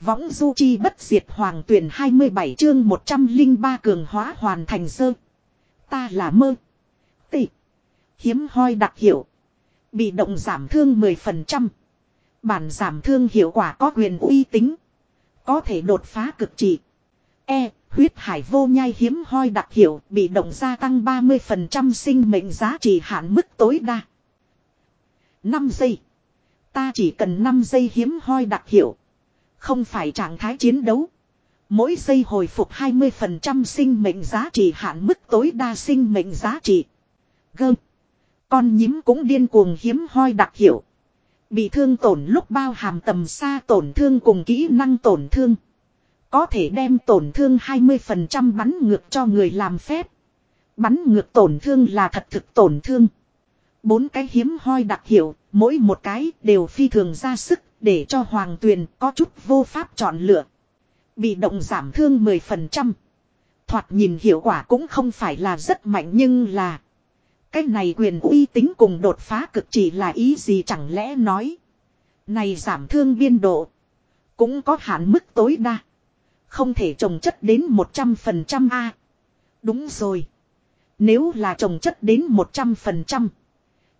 Võng du chi bất diệt hoàng tuyển 27 chương 103 cường hóa hoàn thành sơ. Ta là mơ. Tị. Hiếm hoi đặc hiệu. Bị động giảm thương 10%. Bản giảm thương hiệu quả có quyền uy tín. Có thể đột phá cực trị. E. Huyết hải vô nhai hiếm hoi đặc hiệu bị động gia tăng 30% sinh mệnh giá trị hạn mức tối đa. 5 giây. Ta chỉ cần 5 giây hiếm hoi đặc hiệu. Không phải trạng thái chiến đấu. Mỗi giây hồi phục 20% sinh mệnh giá trị hạn mức tối đa sinh mệnh giá trị. Gơm. Con nhím cũng điên cuồng hiếm hoi đặc hiệu. Bị thương tổn lúc bao hàm tầm xa tổn thương cùng kỹ năng tổn thương. Có thể đem tổn thương 20% bắn ngược cho người làm phép. Bắn ngược tổn thương là thật thực tổn thương. Bốn cái hiếm hoi đặc hiệu, mỗi một cái đều phi thường ra sức để cho hoàng tuyền có chút vô pháp chọn lựa. Bị động giảm thương 10%. Thoạt nhìn hiệu quả cũng không phải là rất mạnh nhưng là. Cái này quyền uy tín cùng đột phá cực chỉ là ý gì chẳng lẽ nói. Này giảm thương biên độ. Cũng có hạn mức tối đa. Không thể trồng chất đến 100% A. Đúng rồi. Nếu là trồng chất đến 100%.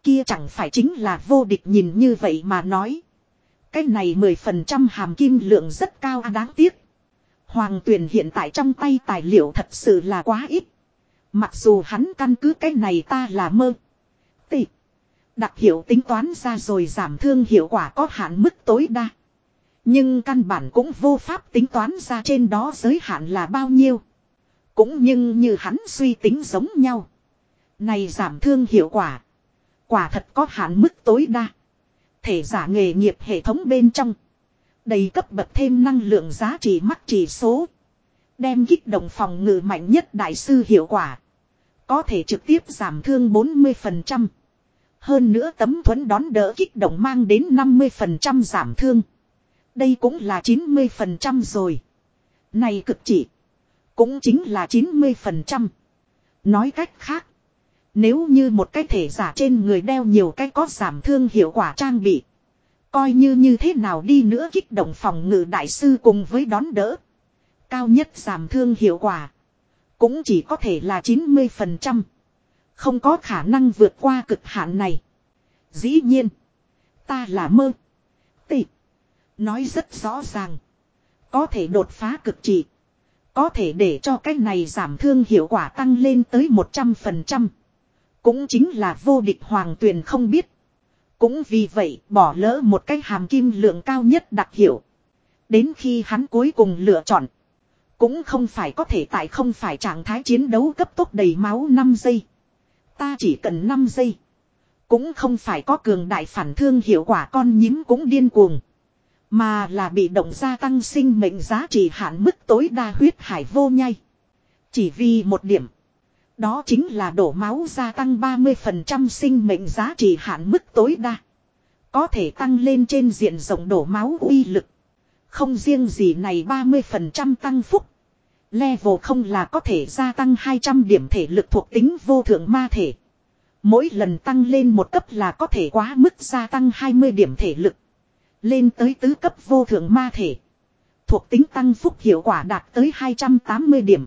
Kia chẳng phải chính là vô địch nhìn như vậy mà nói. Cái này 10% hàm kim lượng rất cao à, đáng tiếc. Hoàng tuyển hiện tại trong tay tài liệu thật sự là quá ít. Mặc dù hắn căn cứ cái này ta là mơ. Tị. Đặc hiệu tính toán ra rồi giảm thương hiệu quả có hạn mức tối đa. Nhưng căn bản cũng vô pháp tính toán ra trên đó giới hạn là bao nhiêu. Cũng nhưng như hắn suy tính giống nhau. Này giảm thương hiệu quả. Quả thật có hạn mức tối đa. Thể giả nghề nghiệp hệ thống bên trong. Đầy cấp bậc thêm năng lượng giá trị mắc chỉ số. Đem kích động phòng ngự mạnh nhất đại sư hiệu quả. Có thể trực tiếp giảm thương 40%. Hơn nữa tấm thuẫn đón đỡ kích động mang đến 50% giảm thương. Đây cũng là 90% rồi. Này cực chỉ. Cũng chính là 90%. Nói cách khác. Nếu như một cái thể giả trên người đeo nhiều cái có giảm thương hiệu quả trang bị. Coi như như thế nào đi nữa kích động phòng ngự đại sư cùng với đón đỡ. Cao nhất giảm thương hiệu quả. Cũng chỉ có thể là 90%. Không có khả năng vượt qua cực hạn này. Dĩ nhiên. Ta là mơ. Tị. Nói rất rõ ràng. Có thể đột phá cực trị. Có thể để cho cái này giảm thương hiệu quả tăng lên tới 100%. Cũng chính là vô địch hoàng tuyền không biết. Cũng vì vậy, bỏ lỡ một cái hàm kim lượng cao nhất đặc hiệu. Đến khi hắn cuối cùng lựa chọn. Cũng không phải có thể tại không phải trạng thái chiến đấu cấp tốc đầy máu 5 giây. Ta chỉ cần 5 giây. Cũng không phải có cường đại phản thương hiệu quả con nhím cũng điên cuồng. Mà là bị động gia tăng sinh mệnh giá trị hạn mức tối đa huyết hải vô nhai. Chỉ vì một điểm. Đó chính là đổ máu gia tăng 30% sinh mệnh giá trị hạn mức tối đa. Có thể tăng lên trên diện rộng đổ máu uy lực. Không riêng gì này 30% tăng phúc. Level không là có thể gia tăng 200 điểm thể lực thuộc tính vô thượng ma thể. Mỗi lần tăng lên một cấp là có thể quá mức gia tăng 20 điểm thể lực. Lên tới tứ cấp vô thượng ma thể. Thuộc tính tăng phúc hiệu quả đạt tới 280 điểm.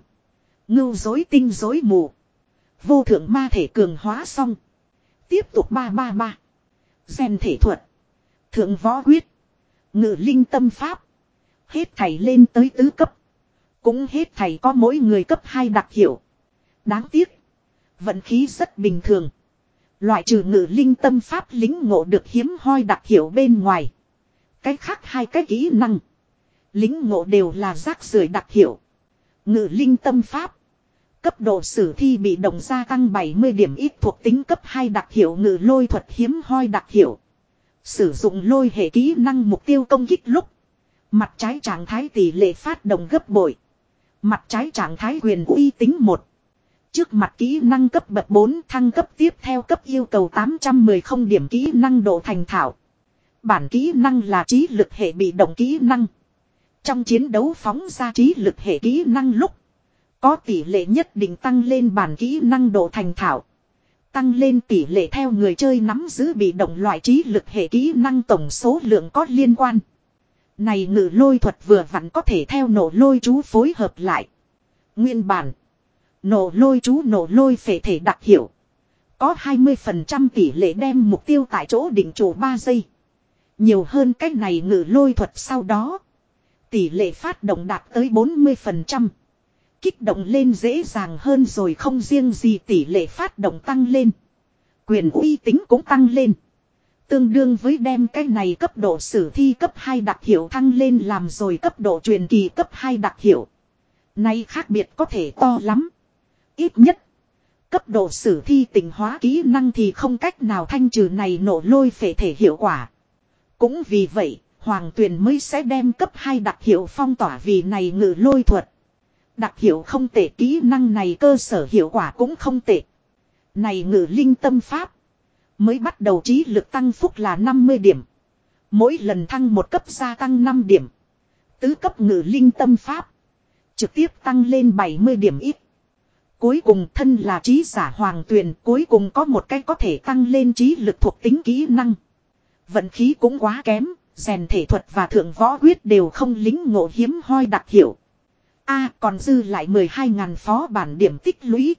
Ngưu dối tinh dối mù. Vô thượng ma thể cường hóa xong. Tiếp tục ba ba ba. Gen thể thuật. Thượng võ quyết. Ngự linh tâm pháp. Hết thầy lên tới tứ cấp. Cũng hết thầy có mỗi người cấp 2 đặc hiệu. Đáng tiếc. Vận khí rất bình thường. Loại trừ ngự linh tâm pháp lính ngộ được hiếm hoi đặc hiệu bên ngoài. Cái khác hai cái kỹ năng. Lính ngộ đều là rác rưởi đặc hiệu. Ngự linh tâm pháp. Cấp độ sử thi bị động gia tăng 70 điểm ít thuộc tính cấp 2 đặc hiệu ngự lôi thuật hiếm hoi đặc hiệu. Sử dụng lôi hệ kỹ năng mục tiêu công kích lúc. Mặt trái trạng thái tỷ lệ phát động gấp bội. Mặt trái trạng thái quyền uy tính 1. Trước mặt kỹ năng cấp bậc 4 thăng cấp tiếp theo cấp yêu cầu 810 không điểm kỹ năng độ thành thạo. Bản kỹ năng là trí lực hệ bị động kỹ năng. Trong chiến đấu phóng ra trí lực hệ kỹ năng lúc. Có tỷ lệ nhất định tăng lên bản kỹ năng độ thành thạo. Tăng lên tỷ lệ theo người chơi nắm giữ bị động loại trí lực hệ kỹ năng tổng số lượng có liên quan. Này ngự lôi thuật vừa vặn có thể theo nổ lôi chú phối hợp lại. Nguyên bản. Nổ lôi chú nổ lôi phệ thể đặc hiệu. Có 20% tỷ lệ đem mục tiêu tại chỗ định chủ 3 giây. Nhiều hơn cách này ngự lôi thuật sau đó. Tỷ lệ phát động đạt tới 40%. Kích động lên dễ dàng hơn rồi không riêng gì tỷ lệ phát động tăng lên. Quyền uy tín cũng tăng lên. Tương đương với đem cái này cấp độ sử thi cấp 2 đặc hiệu thăng lên làm rồi cấp độ truyền kỳ cấp 2 đặc hiệu. Nay khác biệt có thể to lắm. Ít nhất. Cấp độ sử thi tình hóa kỹ năng thì không cách nào thanh trừ này nổ lôi phệ thể hiệu quả. Cũng vì vậy, Hoàng Tuyền mới sẽ đem cấp 2 đặc hiệu phong tỏa vì này ngự lôi thuật. Đặc hiệu không tệ kỹ năng này cơ sở hiệu quả cũng không tệ. Này ngự linh tâm pháp. Mới bắt đầu trí lực tăng phúc là 50 điểm. Mỗi lần thăng một cấp gia tăng 5 điểm. Tứ cấp ngự linh tâm pháp. Trực tiếp tăng lên 70 điểm ít. Cuối cùng thân là trí giả hoàng tuyền cuối cùng có một cái có thể tăng lên trí lực thuộc tính kỹ năng. Vận khí cũng quá kém, rèn thể thuật và thượng võ quyết đều không lính ngộ hiếm hoi đặc hiệu. A còn dư lại 12.000 phó bản điểm tích lũy.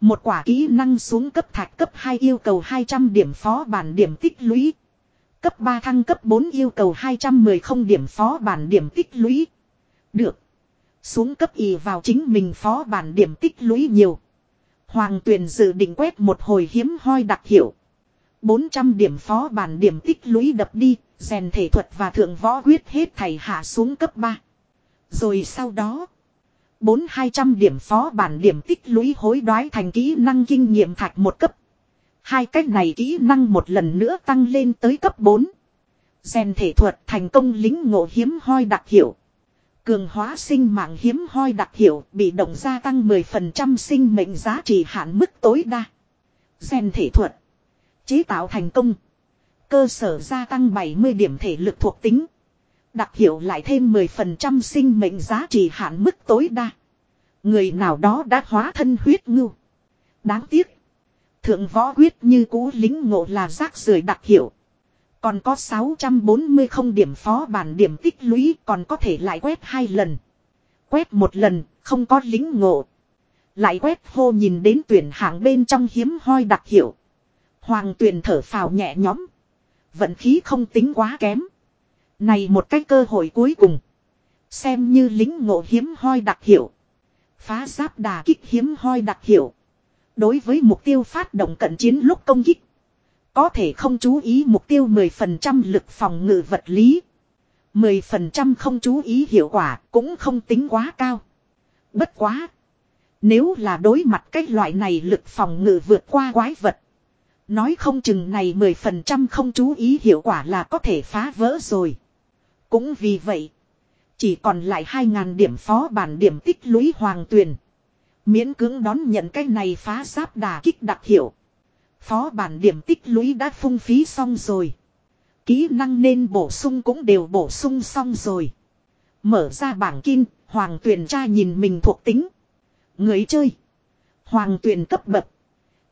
Một quả kỹ năng xuống cấp thạch cấp 2 yêu cầu 200 điểm phó bản điểm tích lũy. Cấp 3 thăng cấp 4 yêu cầu 210 không điểm phó bản điểm tích lũy. Được. Xuống cấp y vào chính mình phó bản điểm tích lũy nhiều. Hoàng tuyền dự định quét một hồi hiếm hoi đặc hiệu. 400 điểm phó bản điểm tích lũy đập đi, rèn thể thuật và thượng võ quyết hết thầy hạ xuống cấp 3. Rồi sau đó, 4-200 điểm phó bản điểm tích lũy hối đoái thành kỹ năng kinh nghiệm thạch một cấp. Hai cách này kỹ năng một lần nữa tăng lên tới cấp 4. Rèn thể thuật thành công lính ngộ hiếm hoi đặc hiệu. Cường hóa sinh mạng hiếm hoi đặc hiệu bị động gia tăng 10% sinh mệnh giá trị hạn mức tối đa. Rèn thể thuật. Chế tạo thành công. Cơ sở gia tăng 70 điểm thể lực thuộc tính. Đặc hiệu lại thêm 10% sinh mệnh giá trị hạn mức tối đa. Người nào đó đã hóa thân huyết ngưu. Đáng tiếc. Thượng võ quyết như cũ lính ngộ là rác rưởi đặc hiệu. Còn có 640 không điểm phó bản điểm tích lũy còn có thể lại quét hai lần. Quét một lần, không có lính ngộ. Lại quét hô nhìn đến tuyển hạng bên trong hiếm hoi đặc hiệu. Hoàng tuyển thở phào nhẹ nhõm. Vận khí không tính quá kém. Này một cái cơ hội cuối cùng. Xem như lính ngộ hiếm hoi đặc hiệu. Phá giáp đà kích hiếm hoi đặc hiệu. Đối với mục tiêu phát động cận chiến lúc công kích. Có thể không chú ý mục tiêu 10% lực phòng ngự vật lý. 10% không chú ý hiệu quả cũng không tính quá cao. Bất quá. Nếu là đối mặt cái loại này lực phòng ngự vượt qua quái vật. Nói không chừng này 10% không chú ý hiệu quả là có thể phá vỡ rồi. Cũng vì vậy. Chỉ còn lại 2.000 điểm phó bản điểm tích lũy hoàng tuyền. Miễn cưỡng đón nhận cái này phá giáp đà kích đặc hiệu. Phó bản điểm tích lũy đã phung phí xong rồi. Kỹ năng nên bổ sung cũng đều bổ sung xong rồi. Mở ra bảng kim, hoàng tuyền tra nhìn mình thuộc tính. Người chơi. Hoàng tuyền cấp bậc.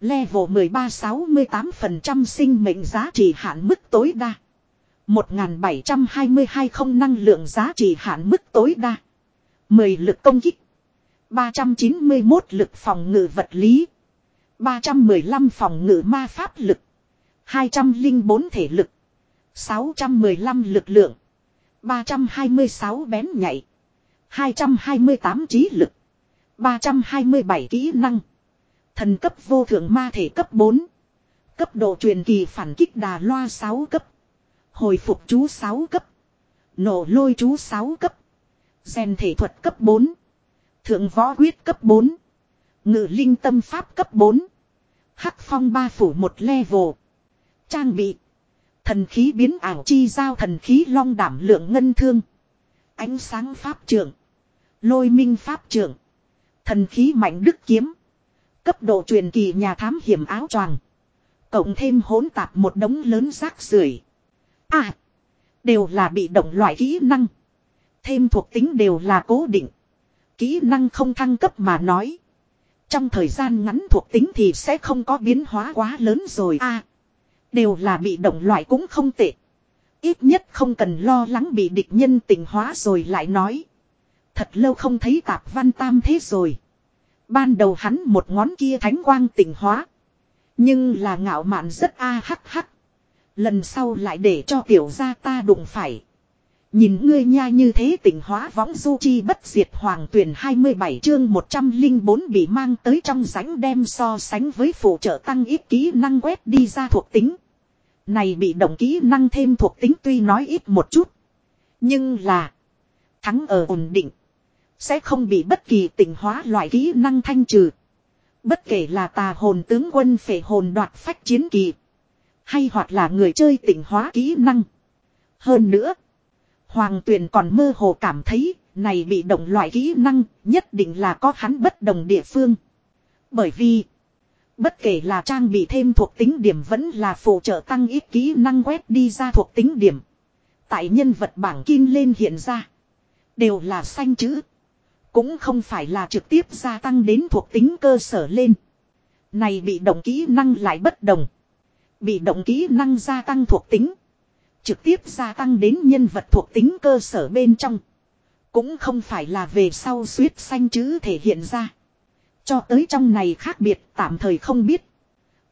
Level 13-68% sinh mệnh giá trị hạn mức tối đa. 1722 không năng lượng giá trị hạn mức tối đa. 10 lực công kích. 391 lực phòng ngự vật lý. 315 phòng ngự ma pháp lực. 204 thể lực. 615 lực lượng. 326 bén nhạy. 228 trí lực. 327 kỹ năng. Thần cấp vô thượng ma thể cấp 4. Cấp độ truyền kỳ phản kích đà loa 6 cấp. Hồi phục chú 6 cấp. Nổ lôi chú 6 cấp. Gen thể thuật cấp 4. Thượng võ quyết cấp 4. Ngự linh tâm pháp cấp 4. Hắc phong ba phủ một level. Trang bị. Thần khí biến ảo chi giao thần khí long đảm lượng ngân thương. Ánh sáng pháp trưởng. Lôi minh pháp trưởng. Thần khí mạnh đức kiếm. Cấp độ truyền kỳ nhà thám hiểm áo choàng. Cộng thêm hỗn tạp một đống lớn rác rưởi. À. Đều là bị động loại kỹ năng. Thêm thuộc tính đều là cố định. Kỹ năng không thăng cấp mà nói. Trong thời gian ngắn thuộc tính thì sẽ không có biến hóa quá lớn rồi a Đều là bị động loại cũng không tệ. Ít nhất không cần lo lắng bị địch nhân tình hóa rồi lại nói. Thật lâu không thấy tạp văn tam thế rồi. Ban đầu hắn một ngón kia thánh quang tình hóa. Nhưng là ngạo mạn rất a hắc hắc. Lần sau lại để cho tiểu gia ta đụng phải. Nhìn ngươi nha như thế tỉnh hóa võng du chi bất diệt hoàng tuyển 27 chương 104 bị mang tới trong rãnh đem so sánh với phụ trợ tăng ít kỹ năng quét đi ra thuộc tính. Này bị động kỹ năng thêm thuộc tính tuy nói ít một chút. Nhưng là, thắng ở ổn định. Sẽ không bị bất kỳ tỉnh hóa loại kỹ năng thanh trừ. Bất kể là tà hồn tướng quân phệ hồn đoạt phách chiến kỳ. Hay hoặc là người chơi tỉnh hóa kỹ năng. Hơn nữa. Hoàng tuyền còn mơ hồ cảm thấy. Này bị động loại kỹ năng nhất định là có hắn bất đồng địa phương. Bởi vì. Bất kể là trang bị thêm thuộc tính điểm vẫn là phụ trợ tăng ít kỹ năng quét đi ra thuộc tính điểm. Tại nhân vật bảng kim lên hiện ra. Đều là xanh chữ. Cũng không phải là trực tiếp gia tăng đến thuộc tính cơ sở lên. Này bị động kỹ năng lại bất đồng. Bị động kỹ năng gia tăng thuộc tính. Trực tiếp gia tăng đến nhân vật thuộc tính cơ sở bên trong. Cũng không phải là về sau suýt xanh chữ thể hiện ra. Cho tới trong này khác biệt tạm thời không biết.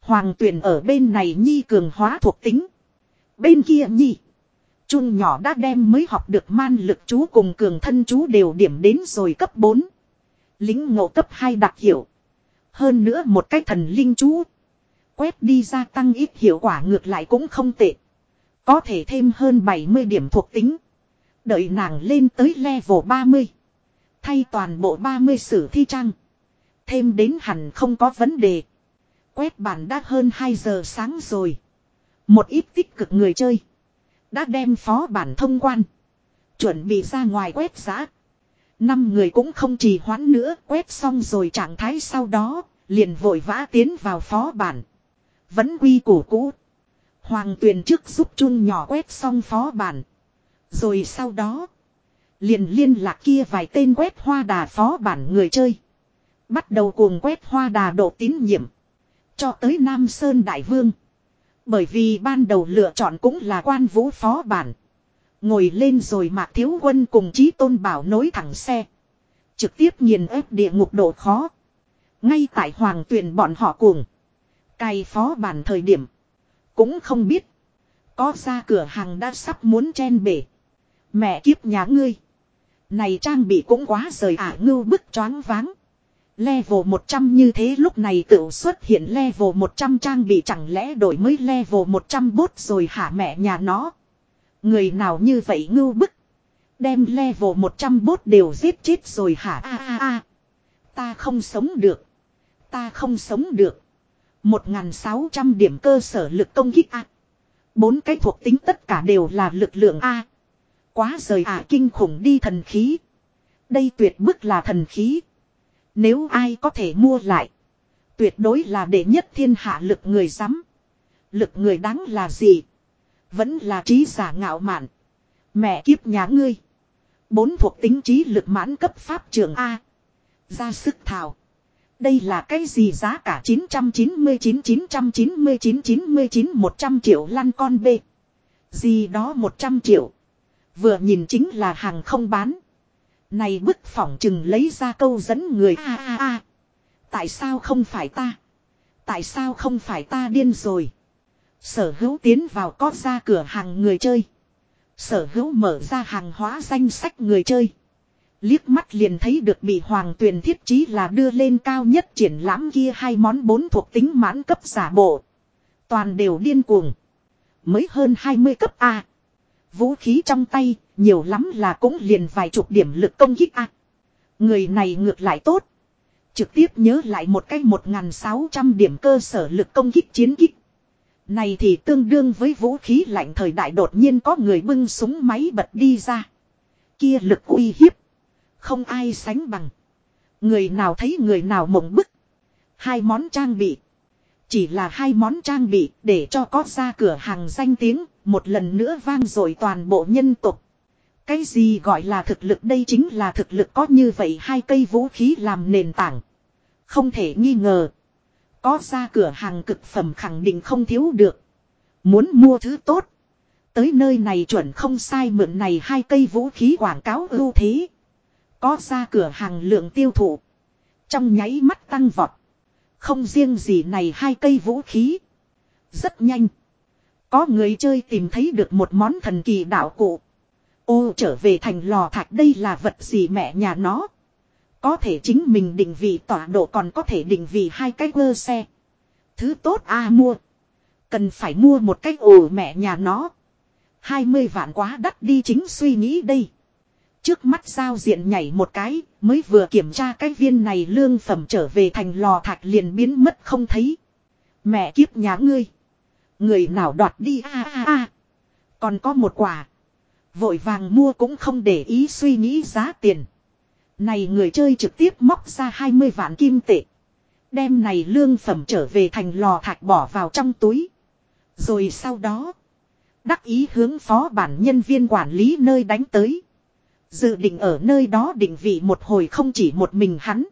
Hoàng tuyển ở bên này nhi cường hóa thuộc tính. Bên kia nhi. Trung nhỏ đã đem mới học được man lực chú cùng cường thân chú đều điểm đến rồi cấp 4. Lính ngộ cấp 2 đặc hiệu. Hơn nữa một cái thần linh chú. Quét đi ra tăng ít hiệu quả ngược lại cũng không tệ. Có thể thêm hơn 70 điểm thuộc tính. Đợi nàng lên tới level 30. Thay toàn bộ 30 sử thi trang. Thêm đến hẳn không có vấn đề. Quét bản đã hơn 2 giờ sáng rồi. Một ít tích cực người chơi. Đã đem phó bản thông quan. Chuẩn bị ra ngoài quét giá. Năm người cũng không trì hoãn nữa quét xong rồi trạng thái sau đó, liền vội vã tiến vào phó bản. Vẫn quy củ cũ. Hoàng tuyền trước giúp chun nhỏ quét xong phó bản. Rồi sau đó. Liền liên lạc kia vài tên quét hoa đà phó bản người chơi. Bắt đầu cuồng quét hoa đà độ tín nhiệm. Cho tới Nam Sơn Đại Vương. Bởi vì ban đầu lựa chọn cũng là quan vũ phó bản. Ngồi lên rồi mạc thiếu quân cùng chí tôn bảo nối thẳng xe. Trực tiếp nghiền ép địa ngục độ khó. Ngay tại hoàng tuyển bọn họ cuồng. Cày phó bản thời điểm. Cũng không biết. Có ra cửa hàng đã sắp muốn chen bể. Mẹ kiếp nhà ngươi. Này trang bị cũng quá rời ả ngưu bức choáng váng. Level 100 như thế lúc này tự xuất hiện level 100 trang bị chẳng lẽ đổi mới level 100 bốt rồi hả mẹ nhà nó. Người nào như vậy ngưu bức. Đem level 100 bốt đều giết chết rồi hả a a a. Ta không sống được. Ta không sống được. 1.600 điểm cơ sở lực công kích A. Bốn cái thuộc tính tất cả đều là lực lượng A. Quá rời à kinh khủng đi thần khí. Đây tuyệt bức là thần khí. Nếu ai có thể mua lại. Tuyệt đối là đệ nhất thiên hạ lực người dám. Lực người đáng là gì? Vẫn là trí giả ngạo mạn. Mẹ kiếp nhà ngươi. Bốn thuộc tính trí lực mãn cấp pháp trường A. Ra sức thảo. Đây là cái gì giá cả 999 999 99 100 triệu lăn con B. Gì đó 100 triệu. Vừa nhìn chính là hàng không bán. Này bức phỏng chừng lấy ra câu dẫn người, a a a. Tại sao không phải ta? Tại sao không phải ta điên rồi? Sở hữu tiến vào có ra cửa hàng người chơi. Sở hữu mở ra hàng hóa danh sách người chơi. Liếc mắt liền thấy được bị hoàng tuyền thiết chí là đưa lên cao nhất triển lãm kia hai món bốn thuộc tính mãn cấp giả bộ. Toàn đều điên cuồng. Mới hơn 20 cấp A. Vũ khí trong tay, nhiều lắm là cũng liền vài chục điểm lực công kích A. Người này ngược lại tốt. Trực tiếp nhớ lại một cái 1.600 điểm cơ sở lực công kích chiến kích. Này thì tương đương với vũ khí lạnh thời đại đột nhiên có người bưng súng máy bật đi ra. Kia lực uy hiếp. Không ai sánh bằng. Người nào thấy người nào mộng bức. Hai món trang bị. Chỉ là hai món trang bị để cho có ra cửa hàng danh tiếng, một lần nữa vang dội toàn bộ nhân tục. Cái gì gọi là thực lực đây chính là thực lực có như vậy hai cây vũ khí làm nền tảng. Không thể nghi ngờ. Có ra cửa hàng cực phẩm khẳng định không thiếu được. Muốn mua thứ tốt. Tới nơi này chuẩn không sai mượn này hai cây vũ khí quảng cáo ưu thế. Có ra cửa hàng lượng tiêu thụ. Trong nháy mắt tăng vọt. Không riêng gì này hai cây vũ khí. Rất nhanh. Có người chơi tìm thấy được một món thần kỳ đạo cụ. Ô, trở về thành lò thạch đây là vật gì mẹ nhà nó. Có thể chính mình định vị, tọa độ còn có thể định vị hai cái gơ xe. Thứ tốt a, mua. Cần phải mua một cái, ồ, mẹ nhà nó. 20 vạn quá đắt đi chính suy nghĩ đây. Trước mắt giao diện nhảy một cái, mới vừa kiểm tra cái viên này lương phẩm trở về thành lò thạch liền biến mất không thấy. Mẹ kiếp nhà ngươi. Người nào đoạt đi a a a. Còn có một quả. Vội vàng mua cũng không để ý suy nghĩ giá tiền. Này người chơi trực tiếp móc ra 20 vạn kim tệ. Đem này lương phẩm trở về thành lò thạch bỏ vào trong túi. Rồi sau đó. Đắc ý hướng phó bản nhân viên quản lý nơi đánh tới. Dự định ở nơi đó định vị một hồi không chỉ một mình hắn.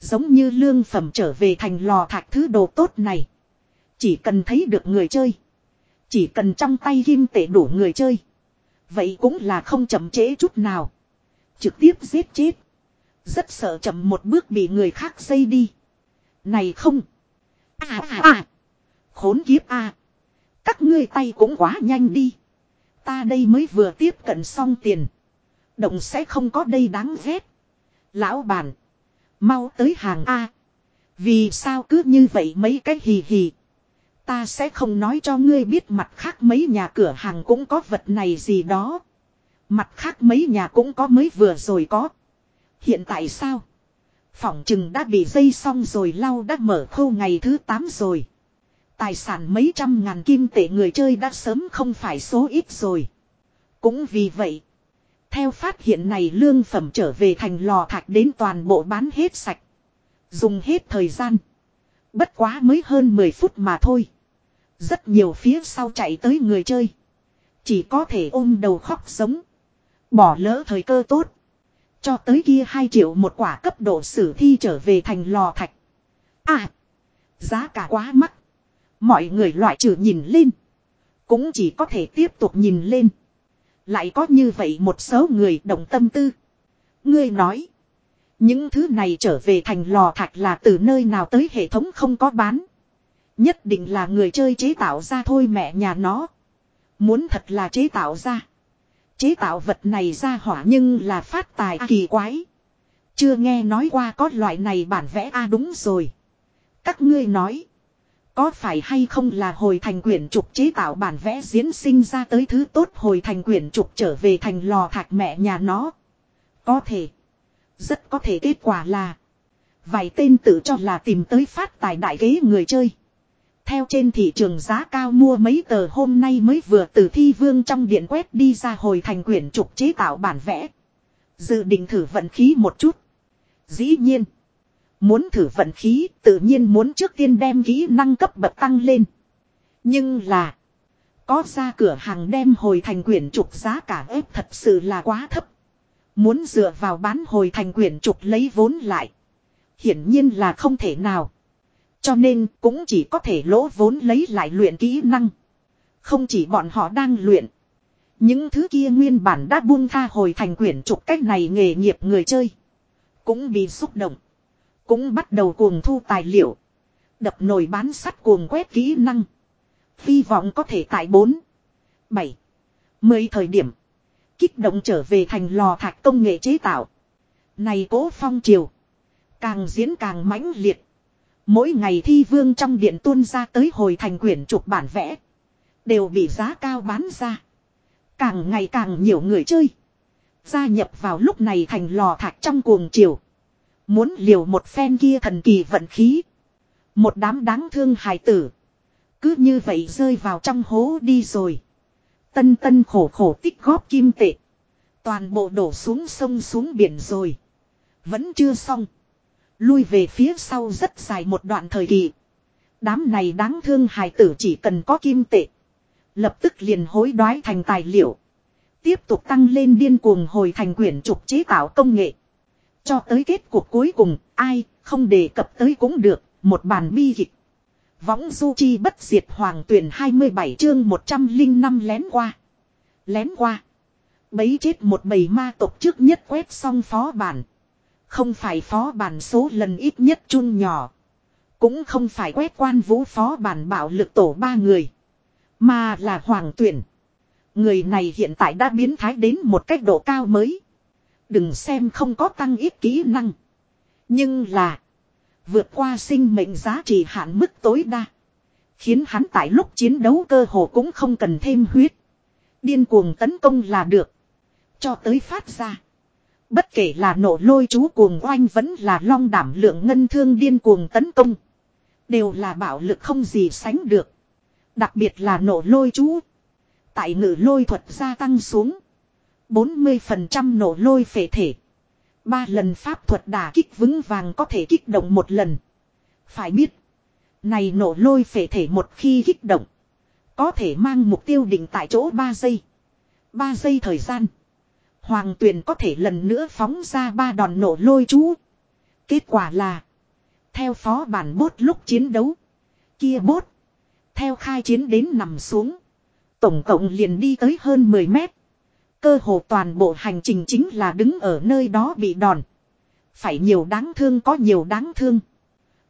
Giống như lương phẩm trở về thành lò thạch thứ đồ tốt này. Chỉ cần thấy được người chơi. Chỉ cần trong tay kim tệ đủ người chơi. Vậy cũng là không chậm trễ chút nào. Trực tiếp giết chết. Rất sợ chậm một bước bị người khác xây đi. Này không. À à à. Khốn kiếp à. Các ngươi tay cũng quá nhanh đi. Ta đây mới vừa tiếp cận xong tiền. Động sẽ không có đây đáng ghét. Lão bản. Mau tới hàng A. Vì sao cứ như vậy mấy cái hì hì. Ta sẽ không nói cho ngươi biết mặt khác mấy nhà cửa hàng cũng có vật này gì đó. Mặt khác mấy nhà cũng có mới vừa rồi có. Hiện tại sao? Phỏng chừng đã bị dây xong rồi lau đã mở khâu ngày thứ 8 rồi. Tài sản mấy trăm ngàn kim tệ người chơi đã sớm không phải số ít rồi. Cũng vì vậy. Theo phát hiện này lương phẩm trở về thành lò thạch đến toàn bộ bán hết sạch. Dùng hết thời gian. Bất quá mới hơn 10 phút mà thôi. Rất nhiều phía sau chạy tới người chơi. Chỉ có thể ôm đầu khóc sống. Bỏ lỡ thời cơ tốt. Cho tới kia 2 triệu một quả cấp độ sử thi trở về thành lò thạch. À. Giá cả quá mắc. Mọi người loại trừ nhìn lên. Cũng chỉ có thể tiếp tục nhìn lên. Lại có như vậy một số người động tâm tư. Ngươi nói. Những thứ này trở về thành lò thạch là từ nơi nào tới hệ thống không có bán. Nhất định là người chơi chế tạo ra thôi mẹ nhà nó. Muốn thật là chế tạo ra. Chế tạo vật này ra hỏa nhưng là phát tài kỳ quái. Chưa nghe nói qua có loại này bản vẽ a à đúng rồi. Các ngươi nói. Có phải hay không là hồi thành quyển trục chế tạo bản vẽ diễn sinh ra tới thứ tốt hồi thành quyển trục trở về thành lò thạch mẹ nhà nó. Có thể. Rất có thể kết quả là. Vài tên tự cho là tìm tới phát tài đại ghế người chơi. Theo trên thị trường giá cao mua mấy tờ hôm nay mới vừa từ thi vương trong điện quét đi ra hồi thành quyển trục chế tạo bản vẽ. Dự định thử vận khí một chút. Dĩ nhiên. Muốn thử vận khí, tự nhiên muốn trước tiên đem kỹ năng cấp bậc tăng lên. Nhưng là. Có ra cửa hàng đem hồi thành quyển trục giá cả ép thật sự là quá thấp. Muốn dựa vào bán hồi thành quyển trục lấy vốn lại. Hiển nhiên là không thể nào. Cho nên cũng chỉ có thể lỗ vốn lấy lại luyện kỹ năng. Không chỉ bọn họ đang luyện. Những thứ kia nguyên bản đã buông tha hồi thành quyển trục cách này nghề nghiệp người chơi. Cũng bị xúc động. Cũng bắt đầu cuồng thu tài liệu. Đập nồi bán sắt cuồng quét kỹ năng. Hy vọng có thể tại 4, 7, 10 thời điểm. Kích động trở về thành lò thạch công nghệ chế tạo. Này cố phong triều. Càng diễn càng mãnh liệt. Mỗi ngày thi vương trong điện tuôn ra tới hồi thành quyển trục bản vẽ. Đều bị giá cao bán ra. Càng ngày càng nhiều người chơi. Gia nhập vào lúc này thành lò thạch trong cuồng triều. Muốn liều một phen kia thần kỳ vận khí. Một đám đáng thương hài tử. Cứ như vậy rơi vào trong hố đi rồi. Tân tân khổ khổ tích góp kim tệ. Toàn bộ đổ xuống sông xuống biển rồi. Vẫn chưa xong. Lui về phía sau rất dài một đoạn thời kỳ. Đám này đáng thương hài tử chỉ cần có kim tệ. Lập tức liền hối đoái thành tài liệu. Tiếp tục tăng lên điên cuồng hồi thành quyển trục chế tạo công nghệ. Cho tới kết cuộc cuối cùng, ai, không đề cập tới cũng được, một bàn bi kịch. Võng du chi bất diệt hoàng tuyển 27 chương 105 lén qua. Lén qua. Bấy chết một bầy ma tộc trước nhất quét xong phó bản. Không phải phó bản số lần ít nhất chun nhỏ. Cũng không phải quét quan vũ phó bản bạo lực tổ ba người. Mà là hoàng tuyển. Người này hiện tại đã biến thái đến một cách độ cao mới. Đừng xem không có tăng ít kỹ năng. Nhưng là. Vượt qua sinh mệnh giá trị hạn mức tối đa. Khiến hắn tại lúc chiến đấu cơ hồ cũng không cần thêm huyết. Điên cuồng tấn công là được. Cho tới phát ra. Bất kể là nổ lôi chú cuồng oanh vẫn là long đảm lượng ngân thương điên cuồng tấn công. Đều là bạo lực không gì sánh được. Đặc biệt là nổ lôi chú. Tại ngự lôi thuật gia tăng xuống. 40% nổ lôi phệ thể. Ba lần pháp thuật đả kích vững vàng có thể kích động một lần. Phải biết. Này nổ lôi phệ thể một khi kích động. Có thể mang mục tiêu định tại chỗ 3 giây. 3 giây thời gian. Hoàng tuyền có thể lần nữa phóng ra ba đòn nổ lôi chú. Kết quả là. Theo phó bản bốt lúc chiến đấu. Kia bốt. Theo khai chiến đến nằm xuống. Tổng cộng liền đi tới hơn 10 mét. Cơ hồ toàn bộ hành trình chính là đứng ở nơi đó bị đòn. Phải nhiều đáng thương có nhiều đáng thương.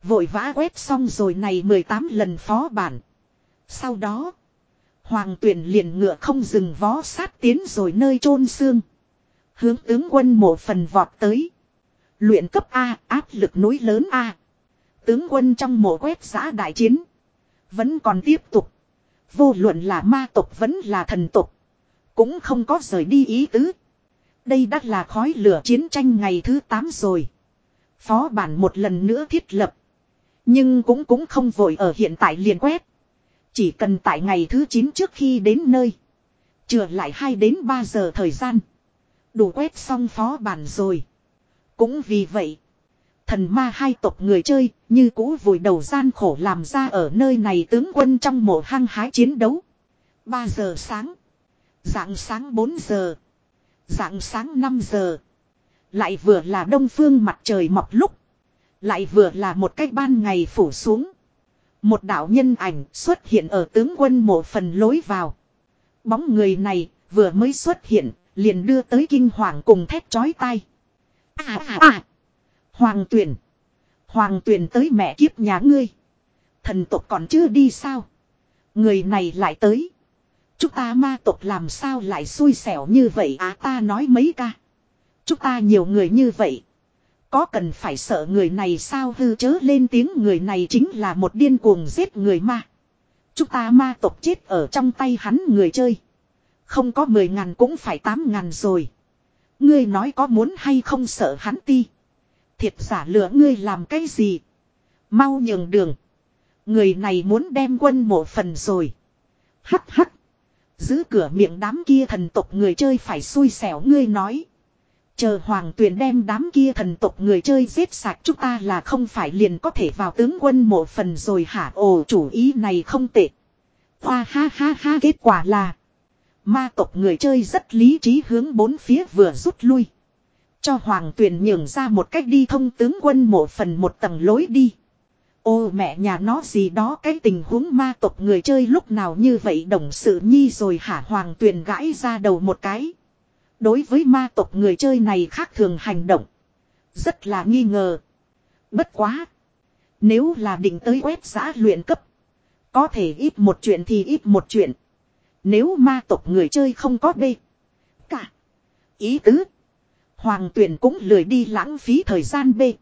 Vội vã quét xong rồi này 18 lần phó bản. Sau đó. Hoàng tuyển liền ngựa không dừng vó sát tiến rồi nơi chôn xương. Hướng tướng quân mộ phần vọt tới. Luyện cấp A, áp lực núi lớn A. Tướng quân trong mộ quét giã đại chiến. Vẫn còn tiếp tục. Vô luận là ma tộc vẫn là thần tộc. Cũng không có rời đi ý tứ. Đây đã là khói lửa chiến tranh ngày thứ 8 rồi. Phó bản một lần nữa thiết lập. Nhưng cũng cũng không vội ở hiện tại liền quét. Chỉ cần tại ngày thứ 9 trước khi đến nơi. Chừa lại 2 đến 3 giờ thời gian. Đủ quét xong phó bản rồi. Cũng vì vậy. Thần ma hai tộc người chơi như cũ vùi đầu gian khổ làm ra ở nơi này tướng quân trong mộ hăng hái chiến đấu. 3 giờ sáng. Dạng sáng 4 giờ. Dạng sáng 5 giờ. Lại vừa là đông phương mặt trời mọc lúc. Lại vừa là một cách ban ngày phủ xuống. Một đạo nhân ảnh xuất hiện ở tướng quân mộ phần lối vào. Bóng người này vừa mới xuất hiện, liền đưa tới kinh hoàng cùng thét chói tai. À à à. Hoàng tuyển. Hoàng tuyển tới mẹ kiếp nhà ngươi. Thần tộc còn chưa đi sao. Người này lại tới. Chúng ta ma tộc làm sao lại xui xẻo như vậy à ta nói mấy ca. Chúng ta nhiều người như vậy. Có cần phải sợ người này sao hư chớ lên tiếng người này chính là một điên cuồng giết người ma. Chúng ta ma tộc chết ở trong tay hắn người chơi. Không có mười ngàn cũng phải tám ngàn rồi. Ngươi nói có muốn hay không sợ hắn ti. Thiệt giả lửa ngươi làm cái gì. Mau nhường đường. Người này muốn đem quân mộ phần rồi. Hắc hắc. Giữ cửa miệng đám kia thần tộc người chơi phải xui xẻo ngươi nói. Chờ hoàng tuyền đem đám kia thần tộc người chơi giết sạch chúng ta là không phải liền có thể vào tướng quân mộ phần rồi hả ồ, chủ ý này không tệ. Hoa ha ha ha, kết quả là. Ma tộc người chơi rất lý trí hướng bốn phía vừa rút lui. Cho hoàng tuyền nhường ra một cách đi thông tướng quân mộ phần một tầng lối đi. Ô mẹ nhà nó gì đó, cái tình huống ma tộc người chơi lúc nào như vậy đồng sự nhi rồi hả hoàng tuyền gãi ra đầu một cái. Đối với ma tộc người chơi này khác thường hành động. Rất là nghi ngờ. Bất quá. Nếu là định tới quét giã luyện cấp. Có thể ít một chuyện thì ít một chuyện. Nếu ma tộc người chơi không có bê. Cả. Ý tứ. Hoàng tuyển cũng lười đi lãng phí thời gian bê.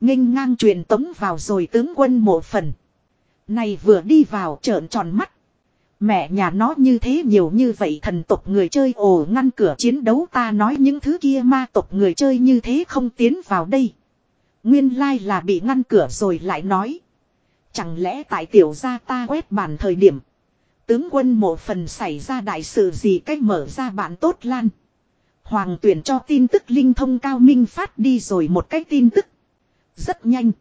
Nghênh ngang truyền tống vào rồi tướng quân mộ phần. Này vừa đi vào trợn tròn mắt. Mẹ nhà nó như thế nhiều như vậy thần tộc người chơi ồ ngăn cửa chiến đấu ta nói những thứ kia ma tộc người chơi như thế không tiến vào đây. Nguyên lai là bị ngăn cửa rồi lại nói. Chẳng lẽ tại tiểu gia ta quét bàn thời điểm. Tướng quân một phần xảy ra đại sự gì cách mở ra bạn tốt lan. Hoàng tuyển cho tin tức linh thông cao minh phát đi rồi một cách tin tức. Rất nhanh.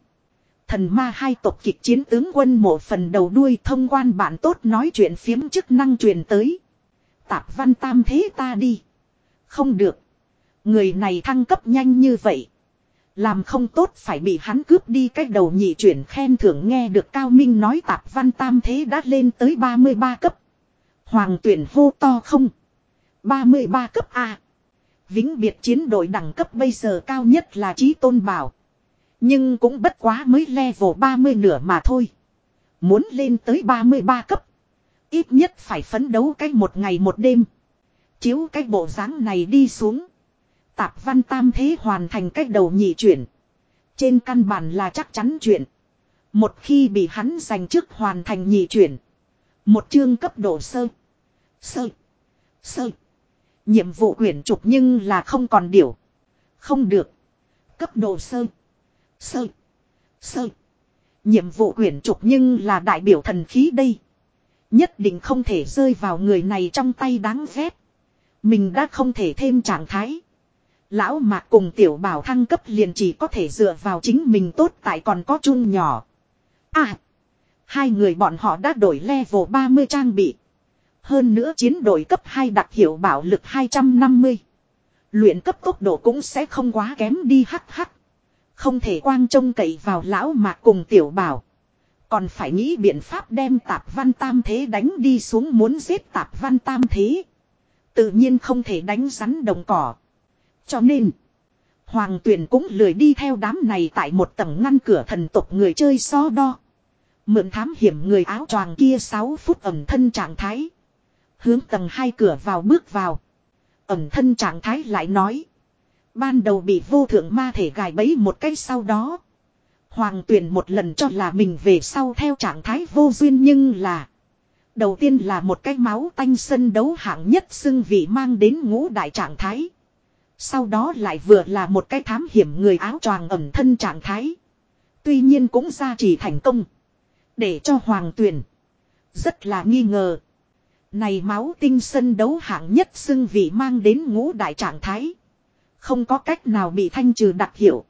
Thần ma hai tộc kịch chiến tướng quân một phần đầu đuôi thông quan bản tốt nói chuyện phiếm chức năng truyền tới. Tạp văn tam thế ta đi. Không được. Người này thăng cấp nhanh như vậy. Làm không tốt phải bị hắn cướp đi cách đầu nhị chuyển khen thưởng nghe được Cao Minh nói tạp văn tam thế đã lên tới 33 cấp. Hoàng tuyển hô to không. 33 cấp A. Vĩnh biệt chiến đội đẳng cấp bây giờ cao nhất là trí tôn bảo. Nhưng cũng bất quá mới level 30 nửa mà thôi. Muốn lên tới 33 cấp. Ít nhất phải phấn đấu cách một ngày một đêm. Chiếu cái bộ dáng này đi xuống. Tạp văn tam thế hoàn thành cách đầu nhị chuyển. Trên căn bản là chắc chắn chuyện. Một khi bị hắn giành trước hoàn thành nhị chuyển. Một chương cấp độ sơ. Sơ. Sơ. Nhiệm vụ quyển trục nhưng là không còn điều. Không được. Cấp độ sơ. Sơ. Sơ. Nhiệm vụ quyển trục nhưng là đại biểu thần khí đây. Nhất định không thể rơi vào người này trong tay đáng ghét. Mình đã không thể thêm trạng thái. Lão mạc cùng tiểu bảo thăng cấp liền chỉ có thể dựa vào chính mình tốt tại còn có chung nhỏ. À. Hai người bọn họ đã đổi level 30 trang bị. Hơn nữa chiến đội cấp 2 đặc hiệu bảo lực 250. Luyện cấp tốc độ cũng sẽ không quá kém đi hắc hắc. Không thể quang trông cậy vào lão mạc cùng tiểu bảo. Còn phải nghĩ biện pháp đem tạp văn tam thế đánh đi xuống muốn giết tạp văn tam thế. Tự nhiên không thể đánh rắn đồng cỏ. Cho nên, Hoàng Tuyền cũng lười đi theo đám này tại một tầng ngăn cửa thần tộc người chơi so đo. Mượn thám hiểm người áo choàng kia 6 phút ẩm thân trạng thái. Hướng tầng hai cửa vào bước vào. Ẩm thân trạng thái lại nói. Ban đầu bị vô thượng ma thể gài bẫy một cách sau đó. Hoàng tuyển một lần cho là mình về sau theo trạng thái vô duyên nhưng là. Đầu tiên là một cái máu tanh sân đấu hạng nhất xưng vị mang đến ngũ đại trạng thái. Sau đó lại vừa là một cái thám hiểm người áo choàng ẩm thân trạng thái. Tuy nhiên cũng ra chỉ thành công. Để cho hoàng tuyển. Rất là nghi ngờ. Này máu tinh sân đấu hạng nhất xưng vị mang đến ngũ đại trạng thái. Không có cách nào bị thanh trừ đặc hiệu.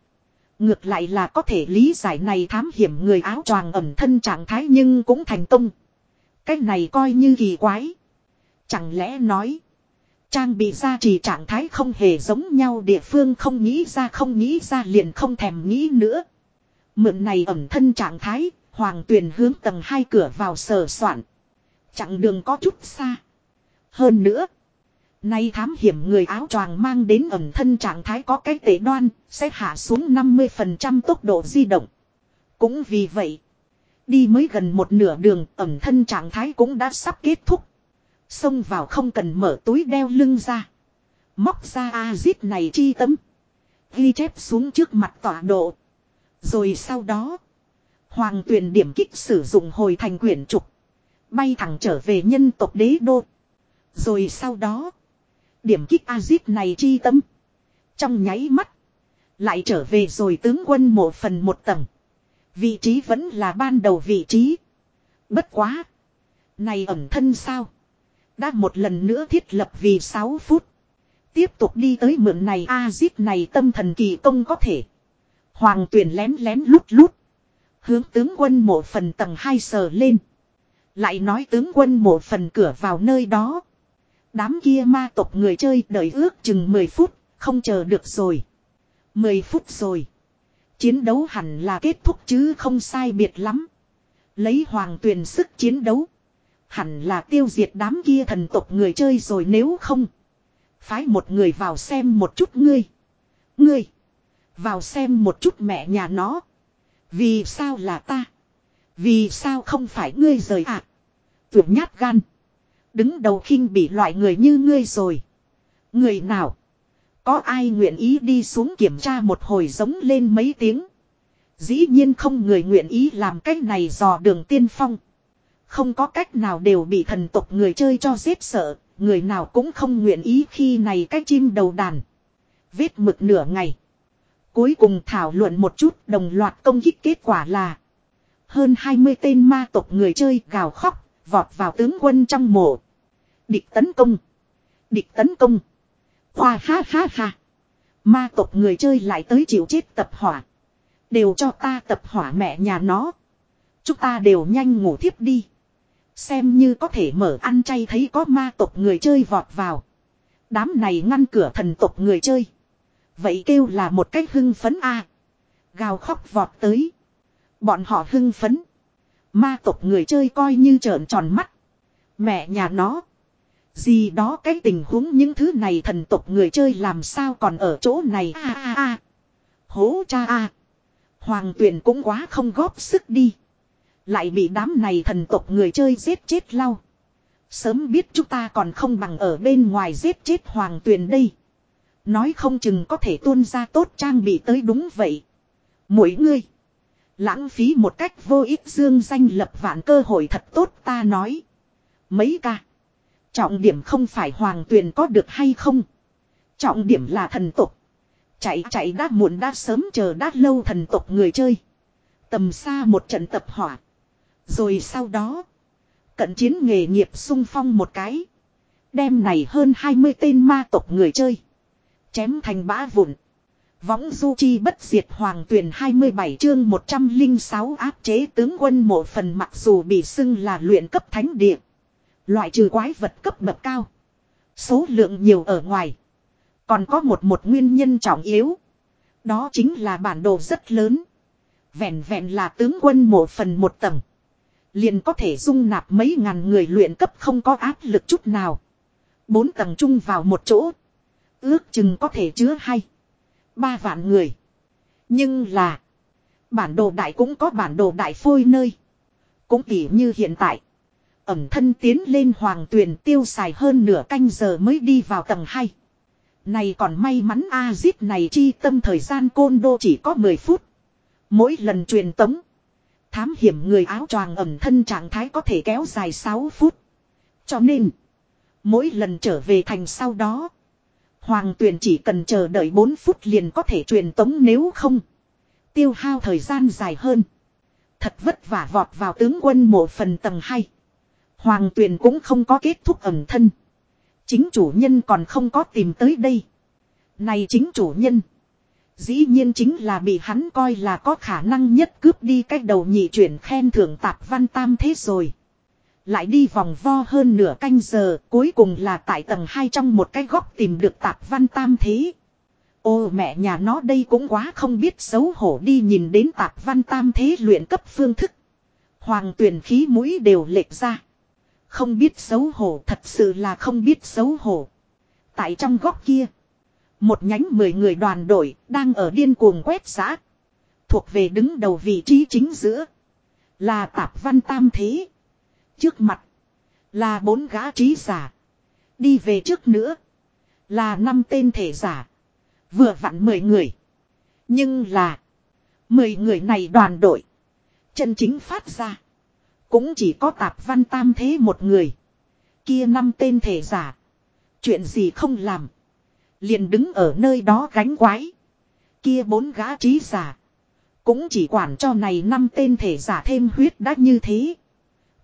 Ngược lại là có thể lý giải này thám hiểm người áo choàng ẩm thân trạng thái nhưng cũng thành công. Cách này coi như kỳ quái. Chẳng lẽ nói. Trang bị ra chỉ trạng thái không hề giống nhau địa phương không nghĩ ra không nghĩ ra liền không thèm nghĩ nữa. Mượn này ẩm thân trạng thái, hoàng tuyền hướng tầng hai cửa vào sờ soạn. Chặng đường có chút xa. Hơn nữa. Nay thám hiểm người áo choàng mang đến ẩm thân trạng thái có cái tệ đoan, sẽ hạ xuống 50% tốc độ di động. Cũng vì vậy, đi mới gần một nửa đường ẩm thân trạng thái cũng đã sắp kết thúc. Xông vào không cần mở túi đeo lưng ra. Móc ra A-zip này chi tấm. Ghi chép xuống trước mặt tọa độ. Rồi sau đó, hoàng tuyển điểm kích sử dụng hồi thành quyển trục. Bay thẳng trở về nhân tộc đế đô. Rồi sau đó. Điểm kích A-zip này chi tâm. Trong nháy mắt. Lại trở về rồi tướng quân một phần một tầng. Vị trí vẫn là ban đầu vị trí. Bất quá. Này ẩn thân sao. Đã một lần nữa thiết lập vì 6 phút. Tiếp tục đi tới mượn này A-zip này tâm thần kỳ công có thể. Hoàng tuyển lén lén lút lút. Hướng tướng quân một phần tầng 2 sờ lên. Lại nói tướng quân một phần cửa vào nơi đó. Đám kia ma tộc người chơi đợi ước chừng 10 phút, không chờ được rồi. 10 phút rồi. Chiến đấu hẳn là kết thúc chứ không sai biệt lắm. Lấy hoàng tuyền sức chiến đấu. Hẳn là tiêu diệt đám kia thần tộc người chơi rồi nếu không. Phái một người vào xem một chút ngươi. Ngươi. Vào xem một chút mẹ nhà nó. Vì sao là ta? Vì sao không phải ngươi rời ạ? À? Tuyệt nhát gan. Đứng đầu khinh bị loại người như ngươi rồi. Người nào? Có ai nguyện ý đi xuống kiểm tra một hồi giống lên mấy tiếng? Dĩ nhiên không người nguyện ý làm cách này dò đường tiên phong. Không có cách nào đều bị thần tộc người chơi cho giết sợ, người nào cũng không nguyện ý khi này cái chim đầu đàn. Viết mực nửa ngày. Cuối cùng thảo luận một chút đồng loạt công kích kết quả là hơn 20 tên ma tộc người chơi gào khóc, vọt vào tướng quân trong mộ. Địch tấn công. Địch tấn công. khoa ha ha ha. Ma tộc người chơi lại tới chịu chết tập hỏa. Đều cho ta tập hỏa mẹ nhà nó. Chúng ta đều nhanh ngủ thiếp đi. Xem như có thể mở ăn chay thấy có ma tộc người chơi vọt vào. Đám này ngăn cửa thần tộc người chơi. Vậy kêu là một cách hưng phấn a Gào khóc vọt tới. Bọn họ hưng phấn. Ma tộc người chơi coi như trợn tròn mắt. Mẹ nhà nó. Gì đó cái tình huống những thứ này thần tộc người chơi làm sao còn ở chỗ này a a a. Hố cha a. Hoàng tuyển cũng quá không góp sức đi. Lại bị đám này thần tộc người chơi giết chết lau. Sớm biết chúng ta còn không bằng ở bên ngoài giết chết hoàng tuyền đây. Nói không chừng có thể tuôn ra tốt trang bị tới đúng vậy. Mỗi người. Lãng phí một cách vô ích dương danh lập vạn cơ hội thật tốt ta nói. Mấy ca. Trọng điểm không phải hoàng tuyền có được hay không. Trọng điểm là thần tục. Chạy chạy đã muộn đã sớm chờ đã lâu thần tộc người chơi. Tầm xa một trận tập hỏa. Rồi sau đó. Cận chiến nghề nghiệp sung phong một cái. Đem này hơn 20 tên ma tộc người chơi. Chém thành bã vụn. Võng du chi bất diệt hoàng tuyển 27 chương 106 áp chế tướng quân một phần mặc dù bị xưng là luyện cấp thánh địa. Loại trừ quái vật cấp bậc cao. Số lượng nhiều ở ngoài. Còn có một một nguyên nhân trọng yếu. Đó chính là bản đồ rất lớn. Vẹn vẹn là tướng quân một phần một tầng. Liền có thể dung nạp mấy ngàn người luyện cấp không có áp lực chút nào. Bốn tầng chung vào một chỗ. Ước chừng có thể chứa hay. Ba vạn người. Nhưng là. Bản đồ đại cũng có bản đồ đại phôi nơi. Cũng tỉ như hiện tại. Ẩm thân tiến lên hoàng tuyền tiêu xài hơn nửa canh giờ mới đi vào tầng 2. Này còn may mắn A-zip này chi tâm thời gian côn đô chỉ có 10 phút. Mỗi lần truyền tống. Thám hiểm người áo choàng ẩm thân trạng thái có thể kéo dài 6 phút. Cho nên. Mỗi lần trở về thành sau đó. Hoàng tuyền chỉ cần chờ đợi 4 phút liền có thể truyền tống nếu không. Tiêu hao thời gian dài hơn. Thật vất vả vọt vào tướng quân một phần tầng 2. Hoàng tuyền cũng không có kết thúc ẩm thân. Chính chủ nhân còn không có tìm tới đây. Này chính chủ nhân. Dĩ nhiên chính là bị hắn coi là có khả năng nhất cướp đi cách đầu nhị chuyển khen thưởng tạp văn tam thế rồi. Lại đi vòng vo hơn nửa canh giờ, cuối cùng là tại tầng 2 trong một cái góc tìm được tạp văn tam thế. Ô mẹ nhà nó đây cũng quá không biết xấu hổ đi nhìn đến tạp văn tam thế luyện cấp phương thức. Hoàng tuyển khí mũi đều lệch ra. Không biết xấu hổ thật sự là không biết xấu hổ. Tại trong góc kia. Một nhánh mười người đoàn đội đang ở điên cuồng quét xã. Thuộc về đứng đầu vị trí chính giữa. Là tạp văn tam thế. Trước mặt. Là bốn gã trí giả. Đi về trước nữa. Là năm tên thể giả. Vừa vặn mười người. Nhưng là. Mười người này đoàn đội. Chân chính phát ra. Cũng chỉ có tạp văn tam thế một người. Kia năm tên thể giả. Chuyện gì không làm. Liền đứng ở nơi đó gánh quái. Kia bốn gã trí giả. Cũng chỉ quản cho này năm tên thể giả thêm huyết đã như thế.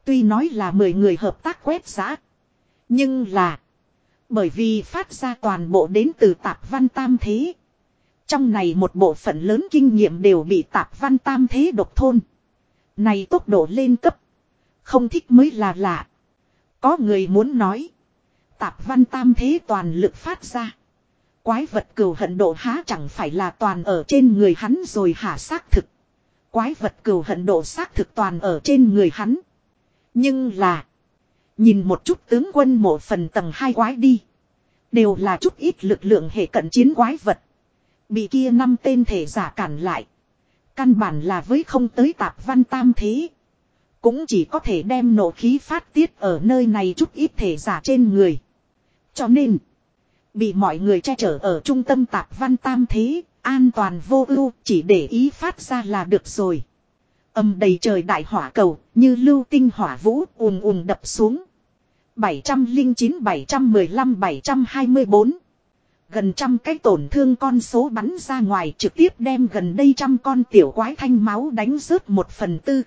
Tuy nói là mười người hợp tác quét giã. Nhưng là. Bởi vì phát ra toàn bộ đến từ tạp văn tam thế. Trong này một bộ phận lớn kinh nghiệm đều bị tạp văn tam thế độc thôn. Này tốc độ lên cấp. Không thích mới là lạ. Có người muốn nói. Tạp văn tam thế toàn lực phát ra. Quái vật cừu hận độ há chẳng phải là toàn ở trên người hắn rồi hả xác thực. Quái vật cừu hận độ xác thực toàn ở trên người hắn. Nhưng là. Nhìn một chút tướng quân một phần tầng hai quái đi. Đều là chút ít lực lượng hệ cận chiến quái vật. Bị kia năm tên thể giả cản lại. Căn bản là với không tới tạp văn tam thế. Cũng chỉ có thể đem nổ khí phát tiết ở nơi này chút ít thể giả trên người. Cho nên. Bị mọi người che chở ở trung tâm tạp văn tam thế. An toàn vô ưu, chỉ để ý phát ra là được rồi. Âm đầy trời đại hỏa cầu như lưu tinh hỏa vũ ùm ùm đập xuống. 709 715 724 Gần trăm cái tổn thương con số bắn ra ngoài trực tiếp đem gần đây trăm con tiểu quái thanh máu đánh rớt một phần tư.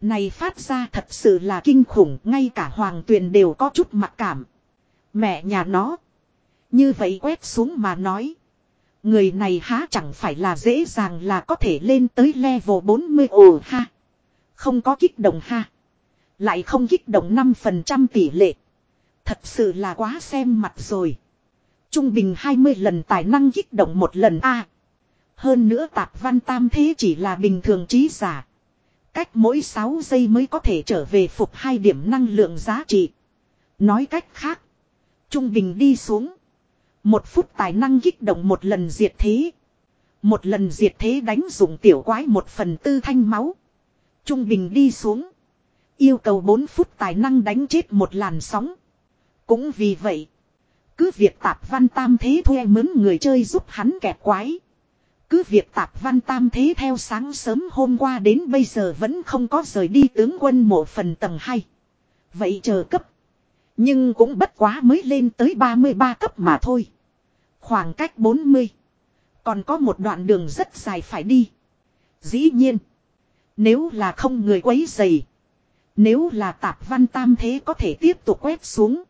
Này phát ra thật sự là kinh khủng, ngay cả hoàng tuyền đều có chút mặc cảm. Mẹ nhà nó. Như vậy quét xuống mà nói. Người này há chẳng phải là dễ dàng là có thể lên tới level 40 ồ, ha. Không có kích động ha. Lại không kích động 5% tỷ lệ. Thật sự là quá xem mặt rồi. Trung bình 20 lần tài năng kích động một lần a. hơn nữa tạp văn tam thế chỉ là bình thường trí giả. Cách mỗi 6 giây mới có thể trở về phục hai điểm năng lượng giá trị. Nói cách khác. Trung bình đi xuống. Một phút tài năng kích động một lần diệt thế. Một lần diệt thế đánh dụng tiểu quái một phần tư thanh máu. Trung bình đi xuống. Yêu cầu 4 phút tài năng đánh chết một làn sóng. Cũng vì vậy. Cứ việc tạp văn tam thế thuê mướn người chơi giúp hắn kẹp quái. Cứ việc tạp văn tam thế theo sáng sớm hôm qua đến bây giờ vẫn không có rời đi tướng quân mộ phần tầng 2. Vậy chờ cấp. Nhưng cũng bất quá mới lên tới 33 cấp mà thôi. Khoảng cách 40. Còn có một đoạn đường rất dài phải đi. Dĩ nhiên. Nếu là không người quấy dày. Nếu là tạp văn tam thế có thể tiếp tục quét xuống.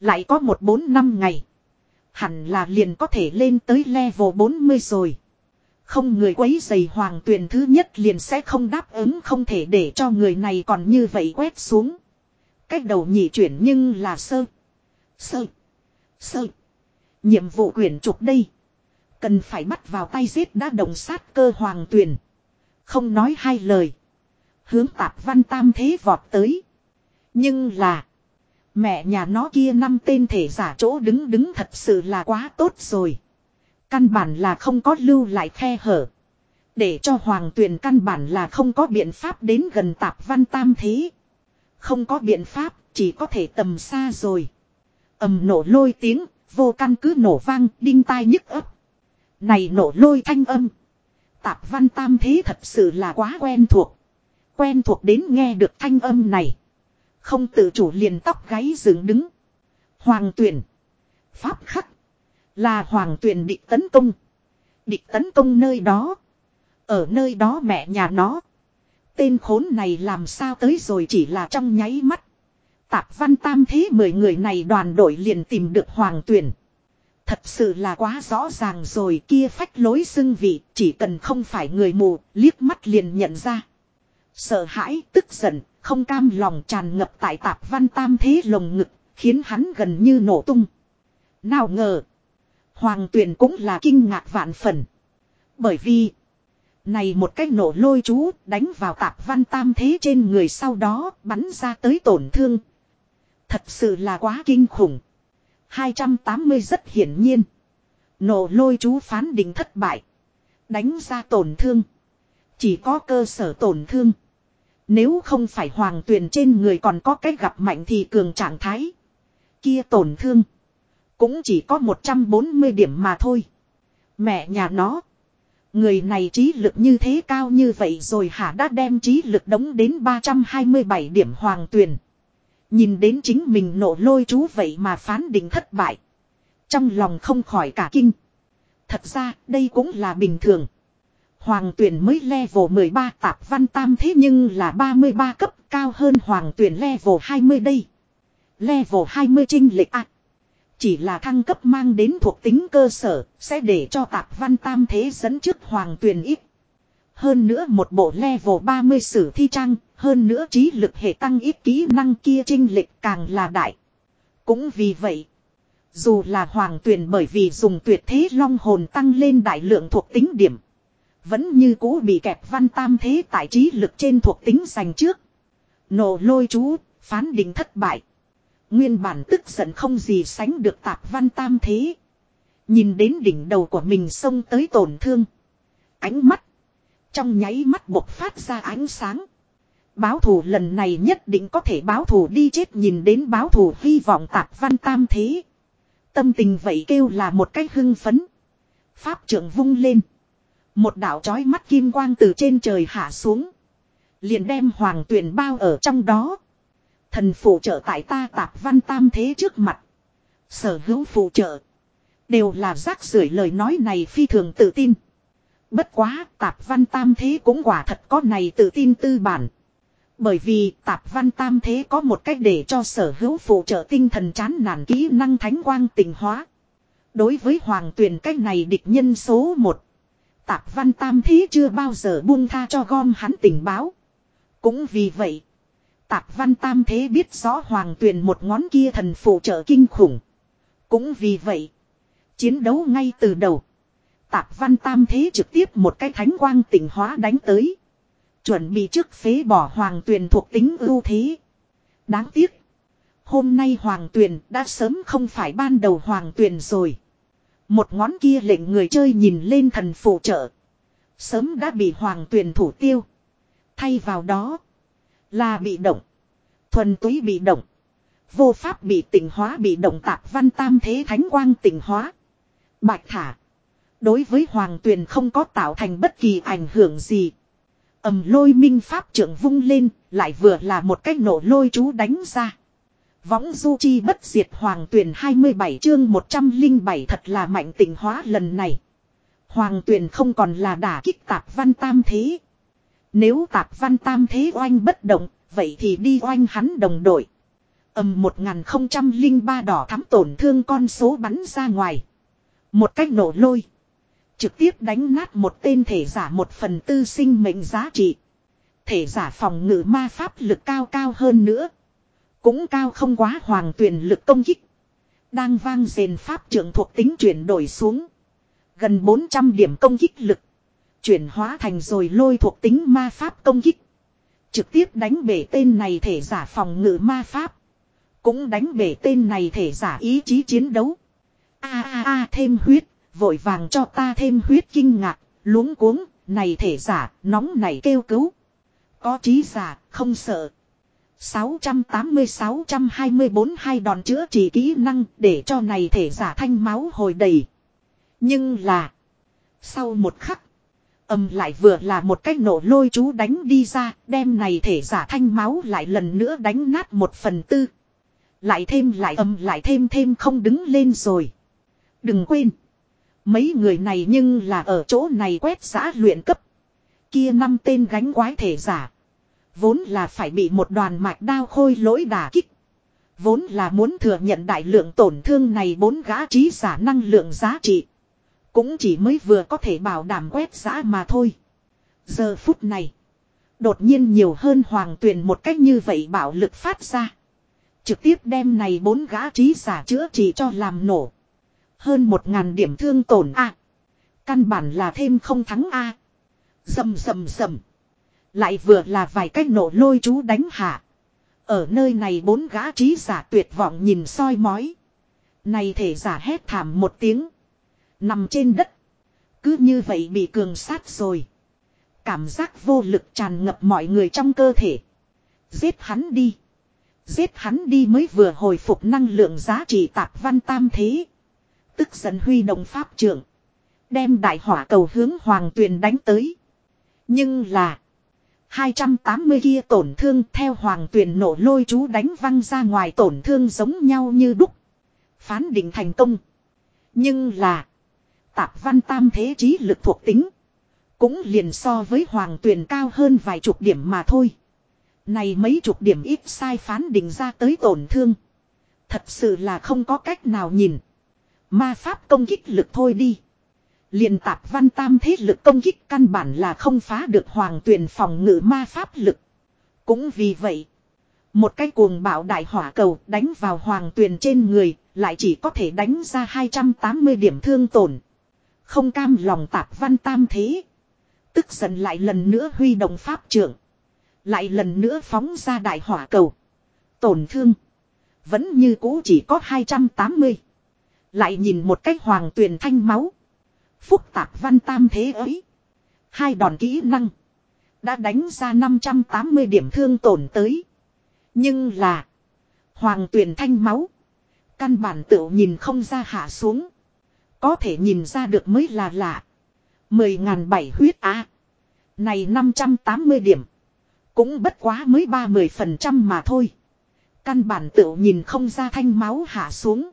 Lại có một bốn năm ngày. Hẳn là liền có thể lên tới level 40 rồi. Không người quấy dày hoàng tuyển thứ nhất liền sẽ không đáp ứng, không thể để cho người này còn như vậy quét xuống. Cách đầu nhị chuyển nhưng là sơ. Sơ. Sơ. Nhiệm vụ quyển trục đây. Cần phải bắt vào tay giết đã đồng sát cơ hoàng tuyển. Không nói hai lời. Hướng tạp văn tam thế vọt tới. Nhưng là. Mẹ nhà nó kia năm tên thể giả chỗ đứng đứng thật sự là quá tốt rồi. Căn bản là không có lưu lại khe hở. Để cho hoàng tuyền căn bản là không có biện pháp đến gần tạp văn tam thế. Không có biện pháp, chỉ có thể tầm xa rồi. ầm nổ lôi tiếng, vô căn cứ nổ vang, đinh tai nhức ấp. Này nổ lôi thanh âm. Tạp văn tam thế thật sự là quá quen thuộc. Quen thuộc đến nghe được thanh âm này. Không tự chủ liền tóc gáy dựng đứng. Hoàng tuyển. Pháp khắc. Là hoàng tuyển địch tấn công. Địch tấn công nơi đó. Ở nơi đó mẹ nhà nó. Tên khốn này làm sao tới rồi chỉ là trong nháy mắt. Tạp văn tam thế mười người này đoàn đội liền tìm được hoàng tuyển. Thật sự là quá rõ ràng rồi, kia phách lối xưng vị, chỉ cần không phải người mù, liếc mắt liền nhận ra. Sợ hãi, tức giận, không cam lòng tràn ngập tại tạp văn tam thế lồng ngực, khiến hắn gần như nổ tung. Nào ngờ, Hoàng tuyền cũng là kinh ngạc vạn phần. Bởi vì. Này một cách nổ lôi chú, đánh vào tạp văn tam thế trên người sau đó, bắn ra tới tổn thương. Thật sự là quá kinh khủng. 280 rất hiển nhiên. Nổ lôi chú phán định thất bại. Đánh ra tổn thương. Chỉ có cơ sở tổn thương. Nếu không phải hoàng tuyền trên người còn có cách gặp mạnh thì cường trạng thái. Kia tổn thương. Cũng chỉ có 140 điểm mà thôi. Mẹ nhà nó. Người này trí lực như thế cao như vậy rồi hả đã đem trí lực đóng đến 327 điểm hoàng tuyền. Nhìn đến chính mình nổ lôi chú vậy mà phán định thất bại. Trong lòng không khỏi cả kinh. Thật ra, đây cũng là bình thường. Hoàng tuyển mới level 13 tạp văn tam thế nhưng là 33 cấp, cao hơn hoàng tuyển level 20 đây. Level 20 trinh lệch ạ. Chỉ là thăng cấp mang đến thuộc tính cơ sở, sẽ để cho tạp văn tam thế dẫn trước hoàng tuyền ít. Hơn nữa một bộ level 30 sử thi trang, hơn nữa trí lực hệ tăng ít kỹ năng kia trinh lịch càng là đại. Cũng vì vậy, dù là hoàng tuyền bởi vì dùng tuyệt thế long hồn tăng lên đại lượng thuộc tính điểm. Vẫn như cũ bị kẹp văn tam thế tại trí lực trên thuộc tính giành trước. Nổ lôi chú, phán định thất bại. Nguyên bản tức giận không gì sánh được tạp văn tam thế. Nhìn đến đỉnh đầu của mình xông tới tổn thương. Ánh mắt. Trong nháy mắt bộc phát ra ánh sáng. Báo thù lần này nhất định có thể báo thù đi chết nhìn đến báo thù hy vọng tạp văn tam thế. Tâm tình vậy kêu là một cách hưng phấn. Pháp trưởng vung lên. Một đạo trói mắt kim quang từ trên trời hạ xuống. Liền đem hoàng tuyển bao ở trong đó. Thần phụ trợ tại ta tạp văn tam thế trước mặt. Sở hữu phụ trợ. Đều là rác rưởi lời nói này phi thường tự tin. Bất quá tạp văn tam thế cũng quả thật có này tự tin tư bản. Bởi vì tạp văn tam thế có một cách để cho sở hữu phụ trợ tinh thần chán nản kỹ năng thánh quang tình hóa. Đối với hoàng tuyển cách này địch nhân số 1. Tạp văn tam thế chưa bao giờ buông tha cho gom hắn tình báo. Cũng vì vậy, Tạp văn tam thế biết rõ hoàng tuyền một ngón kia thần phụ trợ kinh khủng. Cũng vì vậy. Chiến đấu ngay từ đầu. Tạp văn tam thế trực tiếp một cái thánh quang tỉnh hóa đánh tới. Chuẩn bị trước phế bỏ hoàng tuyền thuộc tính ưu thế. Đáng tiếc. Hôm nay hoàng tuyền đã sớm không phải ban đầu hoàng tuyền rồi. Một ngón kia lệnh người chơi nhìn lên thần phụ trợ. Sớm đã bị hoàng tuyền thủ tiêu. Thay vào đó. Là bị động. Thuần túy bị động. Vô pháp bị tình hóa bị động tạp văn tam thế thánh quang tình hóa. Bạch thả. Đối với hoàng tuyền không có tạo thành bất kỳ ảnh hưởng gì. ầm lôi minh pháp trưởng vung lên, lại vừa là một cách nổ lôi chú đánh ra. Võng du chi bất diệt hoàng tuyển 27 chương 107 thật là mạnh tình hóa lần này. Hoàng tuyển không còn là đả kích tạp văn tam thế. Nếu tạp văn tam thế oanh bất động, vậy thì đi oanh hắn đồng đội. ầm 1003 đỏ thắm tổn thương con số bắn ra ngoài. Một cách nổ lôi. Trực tiếp đánh nát một tên thể giả một phần tư sinh mệnh giá trị. Thể giả phòng ngự ma pháp lực cao cao hơn nữa. Cũng cao không quá hoàng tuyển lực công kích. Đang vang rền pháp trưởng thuộc tính chuyển đổi xuống. Gần 400 điểm công kích lực. Chuyển hóa thành rồi lôi thuộc tính ma pháp công kích. Trực tiếp đánh bể tên này thể giả phòng ngự ma pháp. Cũng đánh bể tên này thể giả ý chí chiến đấu. A a a thêm huyết, vội vàng cho ta thêm huyết kinh ngạc, luống cuống, này thể giả, nóng này kêu cứu. Có trí giả, không sợ. 680-624 hai đòn chữa trị kỹ năng để cho này thể giả thanh máu hồi đầy. Nhưng là. Sau một khắc. Âm lại vừa là một cách nổ lôi chú đánh đi ra. Đem này thể giả thanh máu lại lần nữa đánh nát một phần tư. Lại thêm lại âm lại thêm thêm không đứng lên rồi. Đừng quên. Mấy người này nhưng là ở chỗ này quét giã luyện cấp. Kia năm tên gánh quái thể giả. Vốn là phải bị một đoàn mạch đao khôi lỗi đả kích. Vốn là muốn thừa nhận đại lượng tổn thương này bốn gã trí giả năng lượng giá trị. Cũng chỉ mới vừa có thể bảo đảm quét giã mà thôi. Giờ phút này. Đột nhiên nhiều hơn hoàng tuyền một cách như vậy bảo lực phát ra. Trực tiếp đem này bốn gã trí giả chữa trị cho làm nổ. Hơn một ngàn điểm thương tổn A. Căn bản là thêm không thắng A. Dầm dầm dầm. Lại vừa là vài cách nổ lôi chú đánh hạ. Ở nơi này bốn gã trí giả tuyệt vọng nhìn soi mói. Này thể giả hét thảm một tiếng. Nằm trên đất. Cứ như vậy bị cường sát rồi. Cảm giác vô lực tràn ngập mọi người trong cơ thể. Giết hắn đi. Giết hắn đi mới vừa hồi phục năng lượng giá trị tạp văn tam thế. Tức giận huy động pháp trưởng. Đem đại hỏa cầu hướng hoàng tuyền đánh tới. Nhưng là. 280 kia tổn thương theo hoàng tuyển nổ lôi chú đánh văng ra ngoài tổn thương giống nhau như đúc. Phán định thành công. Nhưng là. Tạp văn tam thế trí lực thuộc tính. Cũng liền so với hoàng Tuyền cao hơn vài chục điểm mà thôi. Này mấy chục điểm ít sai phán định ra tới tổn thương. Thật sự là không có cách nào nhìn. Ma pháp công kích lực thôi đi liền tạp văn tam thế lực công kích căn bản là không phá được hoàng tuyền phòng ngự ma pháp lực. Cũng vì vậy, một cái cuồng bạo đại hỏa cầu đánh vào hoàng tuyền trên người, lại chỉ có thể đánh ra 280 điểm thương tổn. Không cam lòng tạp văn tam thế. Tức giận lại lần nữa huy động pháp trưởng. Lại lần nữa phóng ra đại hỏa cầu. Tổn thương. Vẫn như cũ chỉ có 280. Lại nhìn một cách hoàng tuyền thanh máu. Phúc tạp văn tam thế ấy. Hai đòn kỹ năng. Đã đánh ra 580 điểm thương tổn tới. Nhưng là. Hoàng tuyển thanh máu. Căn bản tự nhìn không ra hạ xuống. Có thể nhìn ra được mới là lạ. Mười ngàn bảy huyết á. Này 580 điểm. Cũng bất quá mới ba mười phần trăm mà thôi. Căn bản tự nhìn không ra thanh máu hạ xuống.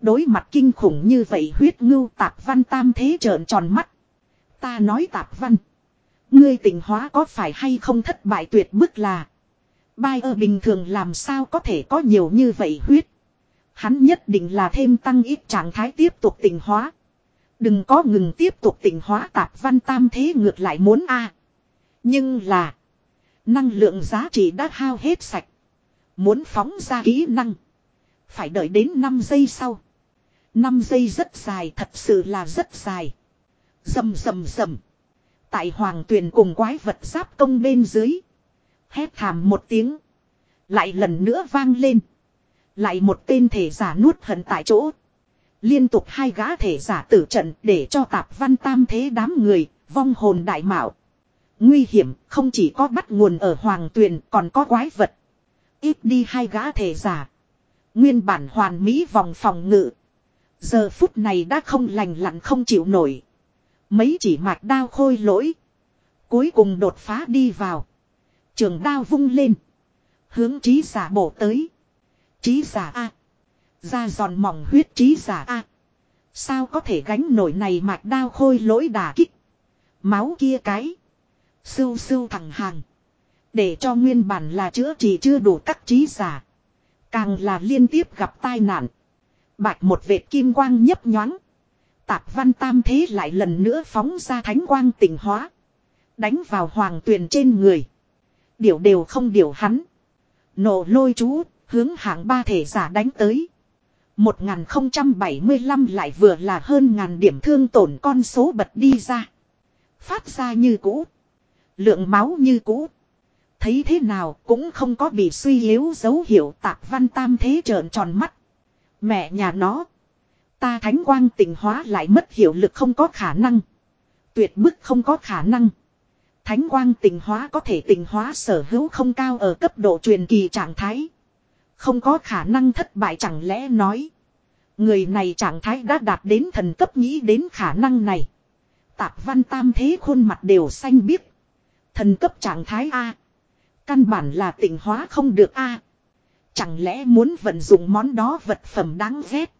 Đối mặt kinh khủng như vậy huyết ngưu tạp văn tam thế trợn tròn mắt. Ta nói tạp văn. Ngươi tình hóa có phải hay không thất bại tuyệt bức là. Bai ở bình thường làm sao có thể có nhiều như vậy huyết. Hắn nhất định là thêm tăng ít trạng thái tiếp tục tình hóa. Đừng có ngừng tiếp tục tình hóa tạp văn tam thế ngược lại muốn a Nhưng là. Năng lượng giá trị đã hao hết sạch. Muốn phóng ra kỹ năng. Phải đợi đến 5 giây sau. 5 giây rất dài, thật sự là rất dài. Dầm dầm dầm. Tại hoàng tuyền cùng quái vật giáp công bên dưới. Hét thảm một tiếng. Lại lần nữa vang lên. Lại một tên thể giả nuốt hận tại chỗ. Liên tục hai gã thể giả tử trận để cho tạp văn tam thế đám người, vong hồn đại mạo. Nguy hiểm không chỉ có bắt nguồn ở hoàng tuyền còn có quái vật. Ít đi hai gã thể giả. Nguyên bản hoàn mỹ vòng phòng ngự. Giờ phút này đã không lành lặn không chịu nổi. Mấy chỉ mạch đao khôi lỗi. Cuối cùng đột phá đi vào. Trường đao vung lên. Hướng trí giả bổ tới. Trí giả A. da giòn mỏng huyết trí giả A. Sao có thể gánh nổi này mạch đao khôi lỗi đà kích. Máu kia cái. Sưu sưu thẳng hàng. Để cho nguyên bản là chữa trị chưa đủ các trí giả. Càng là liên tiếp gặp tai nạn. Bạch một vệt kim quang nhấp nhoáng. Tạp văn tam thế lại lần nữa phóng ra thánh quang tỉnh hóa. Đánh vào hoàng tuyền trên người. Điều đều không điều hắn. Nổ lôi chú, hướng hạng ba thể giả đánh tới. 1075 lại vừa là hơn ngàn điểm thương tổn con số bật đi ra. Phát ra như cũ. Lượng máu như cũ. Thấy thế nào cũng không có bị suy yếu dấu hiệu tạp văn tam thế trợn tròn mắt. Mẹ nhà nó. Ta thánh quang tình hóa lại mất hiệu lực không có khả năng. Tuyệt bức không có khả năng. Thánh quang tình hóa có thể tình hóa sở hữu không cao ở cấp độ truyền kỳ trạng thái. Không có khả năng thất bại chẳng lẽ nói. Người này trạng thái đã đạt đến thần cấp nghĩ đến khả năng này. Tạp văn tam thế khuôn mặt đều xanh biếc. Thần cấp trạng thái A. Căn bản là tỉnh hóa không được A. Chẳng lẽ muốn vận dụng món đó vật phẩm đáng ghét.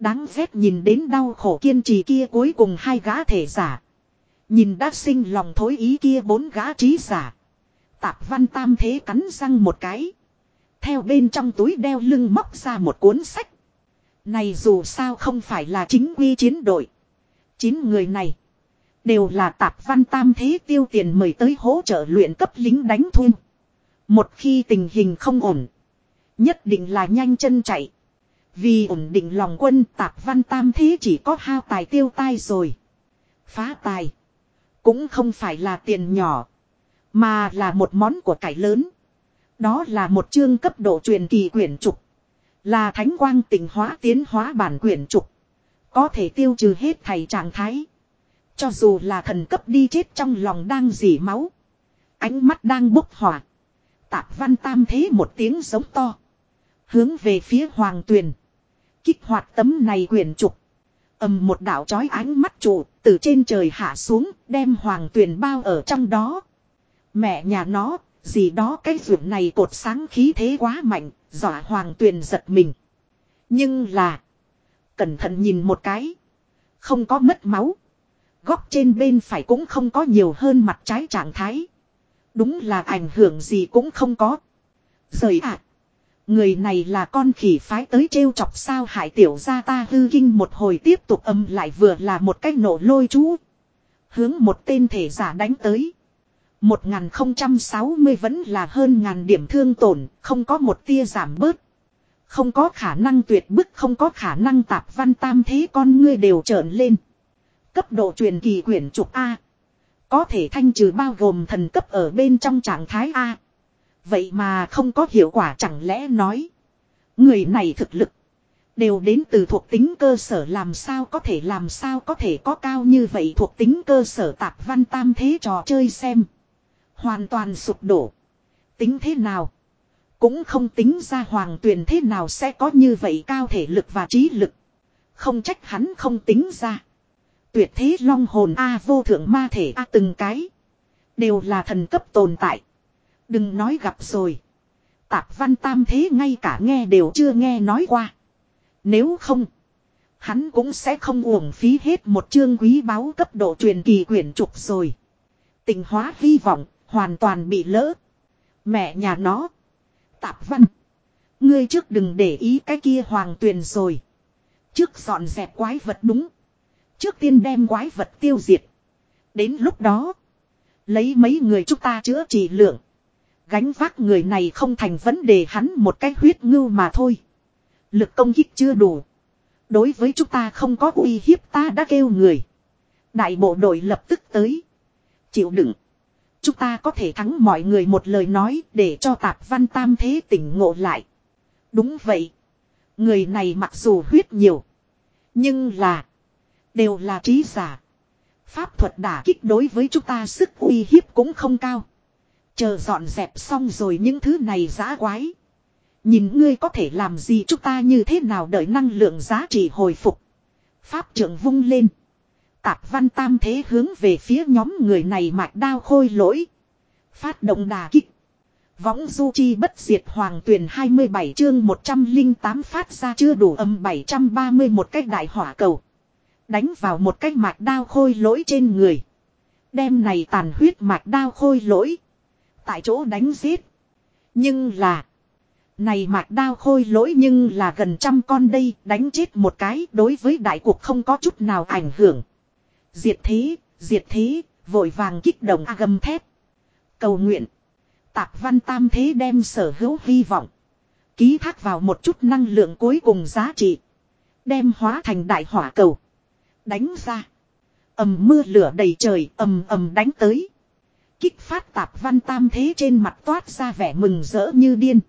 Đáng ghét nhìn đến đau khổ kiên trì kia cuối cùng hai gã thể giả. Nhìn đã sinh lòng thối ý kia bốn gã trí giả. Tạp văn tam thế cắn răng một cái. Theo bên trong túi đeo lưng móc ra một cuốn sách. Này dù sao không phải là chính quy chiến đội. Chín người này. Đều là tạp văn tam thế tiêu tiền mời tới hỗ trợ luyện cấp lính đánh thun. Một khi tình hình không ổn. Nhất định là nhanh chân chạy. Vì ổn định lòng quân, tạp văn tam thế chỉ có hao tài tiêu tai rồi. Phá tài. Cũng không phải là tiền nhỏ. Mà là một món của cải lớn. Đó là một chương cấp độ truyền kỳ quyển trục. Là thánh quang tình hóa tiến hóa bản quyển trục. Có thể tiêu trừ hết thầy trạng thái. Cho dù là thần cấp đi chết trong lòng đang dỉ máu. Ánh mắt đang bốc hỏa. Tạp văn tam thế một tiếng giống to. Hướng về phía hoàng tuyền. Kích hoạt tấm này quyển trục. ầm một đạo chói ánh mắt trụ từ trên trời hạ xuống đem hoàng tuyền bao ở trong đó. Mẹ nhà nó, gì đó cái ruộng này cột sáng khí thế quá mạnh, dọa hoàng tuyền giật mình. Nhưng là, cẩn thận nhìn một cái, không có mất máu. Góc trên bên phải cũng không có nhiều hơn mặt trái trạng thái. Đúng là ảnh hưởng gì cũng không có. Rời ạ. Người này là con khỉ phái tới trêu chọc sao hải tiểu ra ta hư kinh một hồi tiếp tục âm lại vừa là một cách nổ lôi chú. Hướng một tên thể giả đánh tới. 1060 vẫn là hơn ngàn điểm thương tổn, không có một tia giảm bớt. Không có khả năng tuyệt bức không có khả năng tạp văn tam thế con ngươi đều trợn lên. Cấp độ truyền kỳ quyển trục A. Có thể thanh trừ bao gồm thần cấp ở bên trong trạng thái A. Vậy mà không có hiệu quả chẳng lẽ nói. Người này thực lực. Đều đến từ thuộc tính cơ sở làm sao có thể làm sao có thể có cao như vậy thuộc tính cơ sở tạp văn tam thế trò chơi xem. Hoàn toàn sụp đổ. Tính thế nào? Cũng không tính ra hoàng tuyền thế nào sẽ có như vậy cao thể lực và trí lực. Không trách hắn không tính ra. Tuyệt thế long hồn A vô thượng ma thể A từng cái. Đều là thần cấp tồn tại. Đừng nói gặp rồi. Tạp văn tam thế ngay cả nghe đều chưa nghe nói qua. Nếu không. Hắn cũng sẽ không uổng phí hết một chương quý báu cấp độ truyền kỳ quyển trục rồi. Tình hóa hy vọng hoàn toàn bị lỡ. Mẹ nhà nó. Tạp văn. Ngươi trước đừng để ý cái kia hoàng tuyền rồi. Trước dọn dẹp quái vật đúng. Trước tiên đem quái vật tiêu diệt. Đến lúc đó. Lấy mấy người chúng ta chữa trị lượng. Gánh vác người này không thành vấn đề hắn một cái huyết ngưu mà thôi. Lực công kích chưa đủ. Đối với chúng ta không có uy hiếp ta đã kêu người. Đại bộ đội lập tức tới. Chịu đựng. Chúng ta có thể thắng mọi người một lời nói để cho tạp văn tam thế tỉnh ngộ lại. Đúng vậy. Người này mặc dù huyết nhiều. Nhưng là. Đều là trí giả. Pháp thuật đả kích đối với chúng ta sức uy hiếp cũng không cao. Chờ dọn dẹp xong rồi những thứ này giá quái. Nhìn ngươi có thể làm gì chúng ta như thế nào đợi năng lượng giá trị hồi phục. Pháp trưởng vung lên. Tạp văn tam thế hướng về phía nhóm người này mạch đao khôi lỗi. Phát động đà kích. Võng du chi bất diệt hoàng tuyển 27 chương 108 phát ra chưa đủ âm 730 một cách đại hỏa cầu. Đánh vào một cách mạch đao khôi lỗi trên người. Đem này tàn huyết mạch đao khôi lỗi. Tại chỗ đánh giết. Nhưng là. Này mạch đao khôi lỗi nhưng là gần trăm con đây, đánh chết một cái, đối với đại cuộc không có chút nào ảnh hưởng. Diệt thế, diệt thế, vội vàng kích động a gầm thép. Cầu nguyện. Tạp văn tam thế đem sở hữu hy vọng. Ký thác vào một chút năng lượng cuối cùng giá trị. Đem hóa thành đại hỏa cầu. Đánh ra. ầm mưa lửa đầy trời ầm ầm đánh tới. Kích phát tạp văn tam thế trên mặt toát ra vẻ mừng rỡ như điên.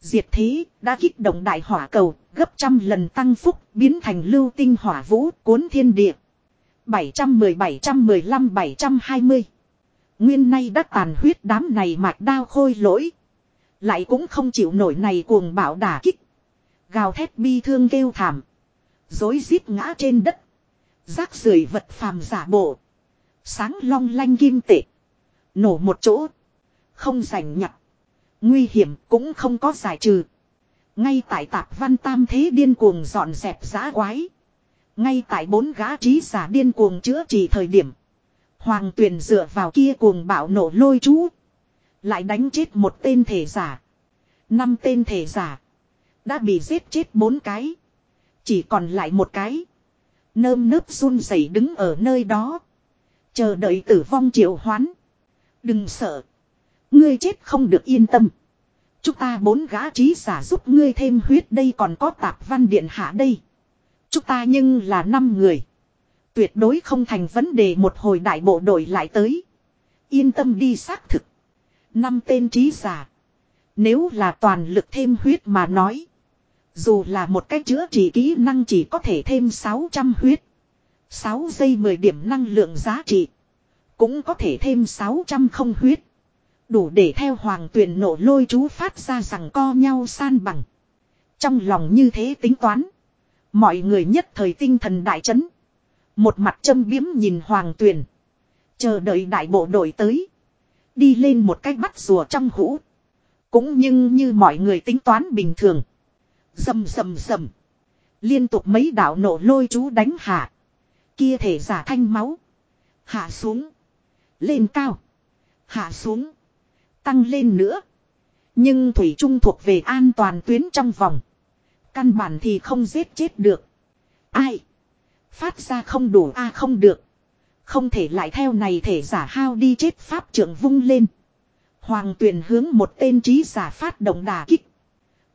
Diệt thế đã kích động đại hỏa cầu gấp trăm lần tăng phúc biến thành lưu tinh hỏa vũ cuốn thiên địa. 710-715-720 Nguyên nay đã tàn huyết đám này mạch đao khôi lỗi. Lại cũng không chịu nổi này cuồng bạo đả kích. Gào thét bi thương kêu thảm. Dối rít ngã trên đất. Rác rưởi vật phàm giả bộ. Sáng long lanh kim tệ. Nổ một chỗ. Không giành nhặt. Nguy hiểm cũng không có giải trừ. Ngay tại tạp văn tam thế điên cuồng dọn dẹp giá quái. Ngay tại bốn gã trí giả điên cuồng chữa trị thời điểm. Hoàng tuyền dựa vào kia cuồng bạo nổ lôi chú. Lại đánh chết một tên thể giả. Năm tên thể giả. Đã bị giết chết bốn cái. Chỉ còn lại một cái. Nơm nớp run rẩy đứng ở nơi đó. Chờ đợi tử vong triệu hoán. Đừng sợ. Ngươi chết không được yên tâm. Chúng ta bốn gã trí giả giúp ngươi thêm huyết đây còn có tạp văn điện hạ đây. Chúng ta nhưng là năm người. Tuyệt đối không thành vấn đề một hồi đại bộ đội lại tới. Yên tâm đi xác thực. Năm tên trí giả. Nếu là toàn lực thêm huyết mà nói. Dù là một cách chữa trị kỹ năng chỉ có thể thêm 600 huyết. 6 giây 10 điểm năng lượng giá trị. Cũng có thể thêm 600 không huyết. Đủ để theo hoàng tuyển nổ lôi chú phát ra rằng co nhau san bằng. Trong lòng như thế tính toán. Mọi người nhất thời tinh thần đại chấn. Một mặt châm biếm nhìn hoàng tuyền. Chờ đợi đại bộ đội tới. Đi lên một cách bắt rùa trong hũ. Cũng nhưng như mọi người tính toán bình thường. Dầm dầm dầm. Liên tục mấy đạo nổ lôi chú đánh hạ. Kia thể giả thanh máu. Hạ xuống. Lên cao. Hạ xuống. Tăng lên nữa. Nhưng Thủy Trung thuộc về an toàn tuyến trong vòng. Căn bản thì không giết chết được. Ai? Phát ra không đủ, a không được. Không thể lại theo này thể giả hao đi chết pháp trưởng vung lên. Hoàng tuyển hướng một tên trí giả phát động đà kích.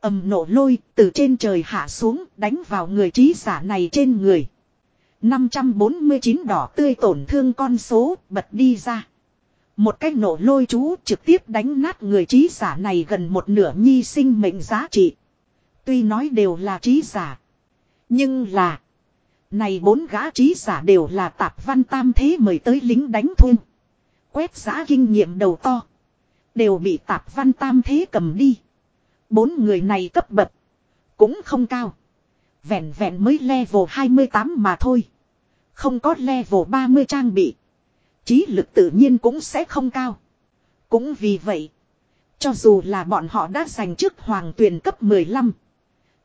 ầm nổ lôi, từ trên trời hạ xuống, đánh vào người trí giả này trên người. 549 đỏ tươi tổn thương con số, bật đi ra. Một cái nổ lôi chú trực tiếp đánh nát người trí giả này gần một nửa nhi sinh mệnh giá trị. Tuy nói đều là trí giả. Nhưng là. Này bốn gã trí giả đều là tạp văn tam thế mời tới lính đánh thun. Quét giã kinh nghiệm đầu to. Đều bị tạp văn tam thế cầm đi. Bốn người này cấp bậc. Cũng không cao. Vẹn vẹn mới level 28 mà thôi. Không có level 30 trang bị. Trí lực tự nhiên cũng sẽ không cao. Cũng vì vậy. Cho dù là bọn họ đã giành chức hoàng tuyển cấp 15.